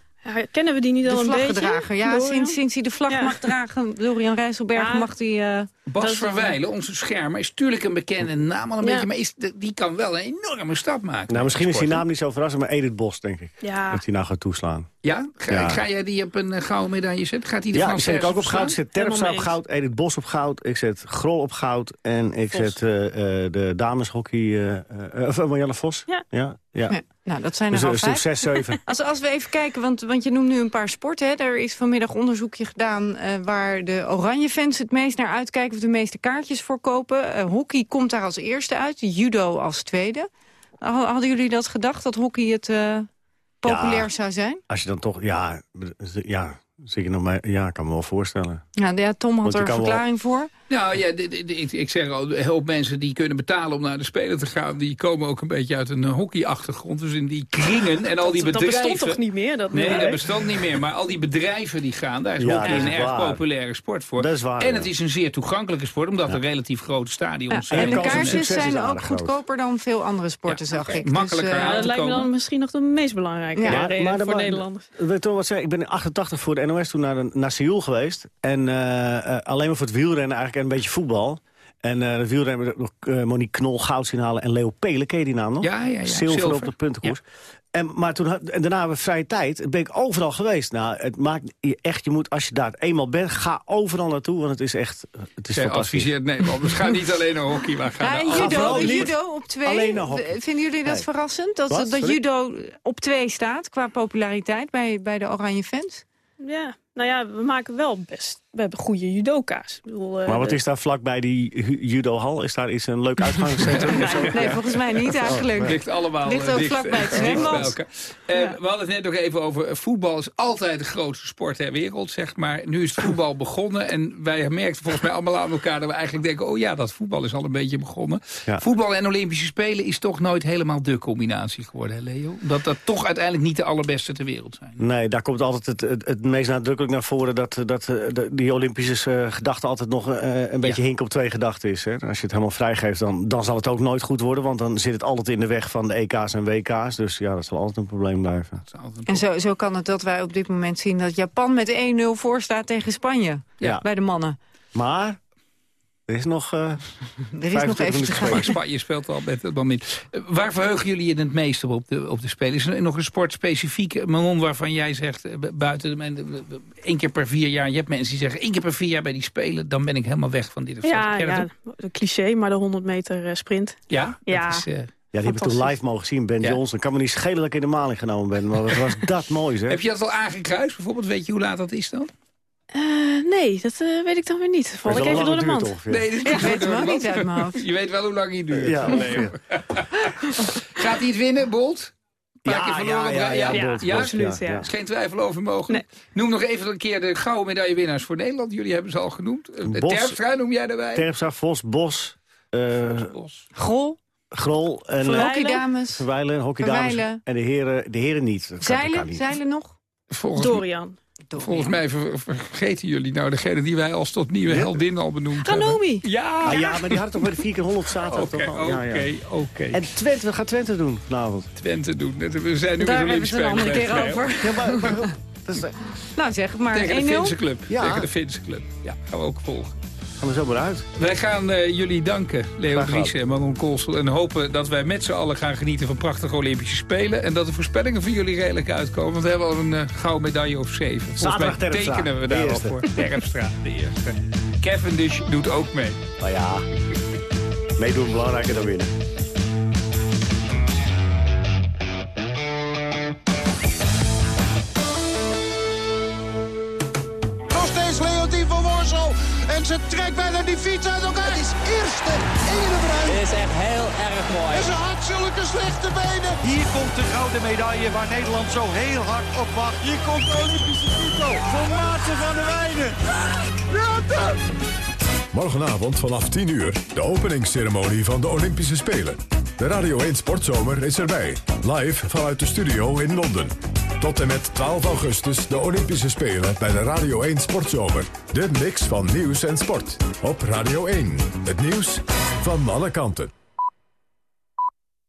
Kennen we die niet De al een beetje? vlaggedrager, ja, sinds, sinds hij de vlag Ja. mag dragen, Dorian Rijsselberg, Ja. mag hij... eh, Bas Verwijlen, onze schermer, is natuurlijk een bekende naam al een Ja. beetje. Maar is, die kan wel een enorme stap maken. Nou, misschien is die naam niet zo verrassend, maar Edith Bos, denk ik. Ja. Dat hij nou gaat toeslaan. Ja? Ga, Ja. ga jij die op een eh, gouden medaille zetten? Gaat die de Ja, ik zet ik ook op goud. Ik zet Terpstra op goud, Edith Bos op goud. Ik zet Grol op goud. En ik Vos. zet eh, eh, de dameshockey... eh, eh, of Marianne Vos. Ja. Ja, nou, dat zijn Dus er een al vijf. 6, 7. [LAUGHS] Als, als we even kijken, want, want je noemt nu een paar sporten. Hè. Er is vanmiddag onderzoekje gedaan eh, waar de oranje fans het meest naar uitkijken... of de meeste kaartjes voor kopen. Hockey komt daar als eerste uit, judo als tweede. Ha- Hadden jullie dat gedacht, dat hockey het eh, populair Ja. zou zijn? Als je dan toch... Ja, ja, je nog maar, ja, ik kan me wel voorstellen. Ja, ja Tom had er een wel- verklaring voor. Nou ja, ik, ik zeg al, een hoop mensen die kunnen betalen om naar de Spelen te gaan... die komen ook een beetje uit een eh, hockeyachtergrond. Dus in die kringen en al die dat, dat bedrijven... bestond toch niet meer? Dat Nee, dat bestond niet meer. Maar al die bedrijven die gaan, daar is Ja, hockey dat een erg populaire sport voor. Dat is waar, en ja. het is een zeer toegankelijke sport, omdat er relatief grote Ja, stadions en zijn. de kans op kaartjes zijn ook goedkoper dan veel andere sporten, Ja, zag ik. Makkelijker eh, aan Ja, dat lijkt me dan misschien nog de meest belangrijke Ja, reden maar de- voor maar- Nederlanders. Weet je toch wat zeggen? Ik ben in 88 voor de NOS toen naar, de- naar Seoul geweest. En eh, eh, alleen maar voor het wielrennen eigenlijk en een beetje voetbal. En eh de wielrenner nog eh, Monique Knol goud zien halen. En Leo Pelen, ken je die naam nog? Ja, ja, ja. Zilver, Zilver. op de puntenkoers. En, maar toen, en daarna hebben we vrije tijd. Ben ik overal geweest. Nou, het maakt je echt, je moet, als je daar eenmaal bent, ga overal naartoe. Want het is echt, het is Zij fantastisch. adviseert Nederlanders. Ga niet [LAUGHS] alleen naar hockey, maar ga Ja, naar judo, judo op twee. alleen naar hockey. Vinden jullie dat Nee. verrassend? Dat, Wat? dat Sorry? judo op twee staat qua populariteit bij, bij de Oranje fans? Ja, nou ja, we maken wel best... We hebben goede judoka's. Ik bedoel, eh, Maar wat de- is daar vlakbij die judohal? Is daar iets een leuk uitgangscentrum? zo? [LAUGHS] Nee, volgens mij niet eigenlijk. Het ligt allemaal Ligt eh, ook dicht, vlakbij het eh, zwembad. Eh, We hadden het net nog even over voetbal is altijd de grootste sport ter wereld, zeg maar. Nu is het voetbal begonnen en wij merkten volgens mij allemaal aan elkaar dat we eigenlijk denken, oh ja, dat voetbal is al een beetje begonnen. Ja. Voetbal en Olympische Spelen is toch nooit helemaal de combinatie geworden, hè Leo? Dat dat toch uiteindelijk niet de allerbeste ter wereld zijn. Nee, daar komt altijd het, het, het meest nadrukkelijk naar voren... dat, dat de- die Olympische eh, gedachte altijd nog eh, een beetje hink op twee gedachten is. Hè? Als je het helemaal vrijgeeft, dan, dan zal het ook nooit goed worden... want dan zit het altijd in de weg van de EK's en WK's. Dus ja, dat zal altijd een probleem blijven. En zo, zo kan het dat wij op dit moment zien dat Japan met 1-0 voor staat tegen Spanje. Ja. Bij de mannen. Maar er is nog... eh, [LAUGHS] Er is nog even te gaan. Maar Spanje speelt al met het moment. Eh, Waar verheugen jullie je het meeste op de, op de Spelen? Is er nog een sport specifiek, Manon, waarvan jij zegt... eh, bu- buiten de, één keer per vier jaar... je hebt mensen die zeggen, één keer per vier jaar bij die Spelen... dan ben ik helemaal weg van dit of. Ja, dat ja, de cliché, maar de 100 meter eh, sprint. Ja? Ja. Dat is, eh, Ja, die heb ik toen live mogen zien, Ben Ja. Johnson. kan me niet schelen dat ik in de maling genomen ben, maar wat was [LAUGHS] dat mooi, zeg. Heb je dat al aangekruist bijvoorbeeld? Weet je hoe laat dat is dan? Eh, nee, dat eh, weet ik dan weer niet. Val ik even door de duurt mand. ongeveer. Nee, dit Ik weet ook niet uit mijn hoofd. Je weet wel hoe lang hij duurt. Ja. Gaat hij het winnen, Bolt? Ja, keer verloren ja, ja, ja, ja, ja, absoluut, ja, ja. ja. Er is geen twijfel over mogelijk. Noem nog even een keer de gouden medaillewinnaars voor Nederland. Jullie hebben ze al genoemd. Eh, Bos. Terpstra noem jij daarbij? Terpstra, Vos, Bos, eh, Bos. Grol, Grol en Verwijlen. hockeydames, Verwijlen, hockeydames. Verwijlen. En de heren, de heren niet. Dat dat zeilen, niet. zeilen nog? Volgens, Dorian. Volgens mij ver- vergeten jullie nou degene die wij als tot nieuwe heldin al benoemd hebben. Ranomi. Ja! Ah, ja, maar die hadden toch bij de 4 keer 100 zaterdag Oké, toch al? Ja, ja. oké, oké. En Twente, wat gaat Twente doen vanavond? Twente doen. We zijn nu Daar met hebben ze een andere keer over. Ja, maar, maar- dat is, Nou zeg maar Tegen de 1-0. Finse club. Ja. Tegen de Finse club. Ja, gaan we ook volgen. Gaan we zo maar uit. Wij gaan eh, jullie danken, Leo Graag gedaan. Dries en Manon Koolsel. En hopen dat wij met z'n allen gaan genieten van prachtige Olympische Spelen. En dat de voorspellingen voor jullie redelijk uitkomen. Want we hebben al een eh, gouden medaille of zeven. Volgens mij tekenen we daar al voor. Terpstra, de eerste. Cavendish doet ook mee. Nou ja, meedoen belangrijker dan winnen. En ze trekt bijna die fiets uit elkaar. Het is eerste ene bruin. Dit is echt heel erg mooi. En ze had zulke slechte benen. Hier komt de gouden medaille waar Nederland zo heel hard op wacht. Hier komt de Olympische titel voor Maarten van der Weijden. Morgenavond vanaf 10 uur de openingsceremonie van de Olympische Spelen. De Radio 1 Sportzomer is erbij. Live vanuit de studio in Londen. Tot en met 12 augustus de Olympische Spelen bij de Radio 1 Sportzomer. De mix van nieuws en sport. Op Radio 1. Het nieuws van alle kanten.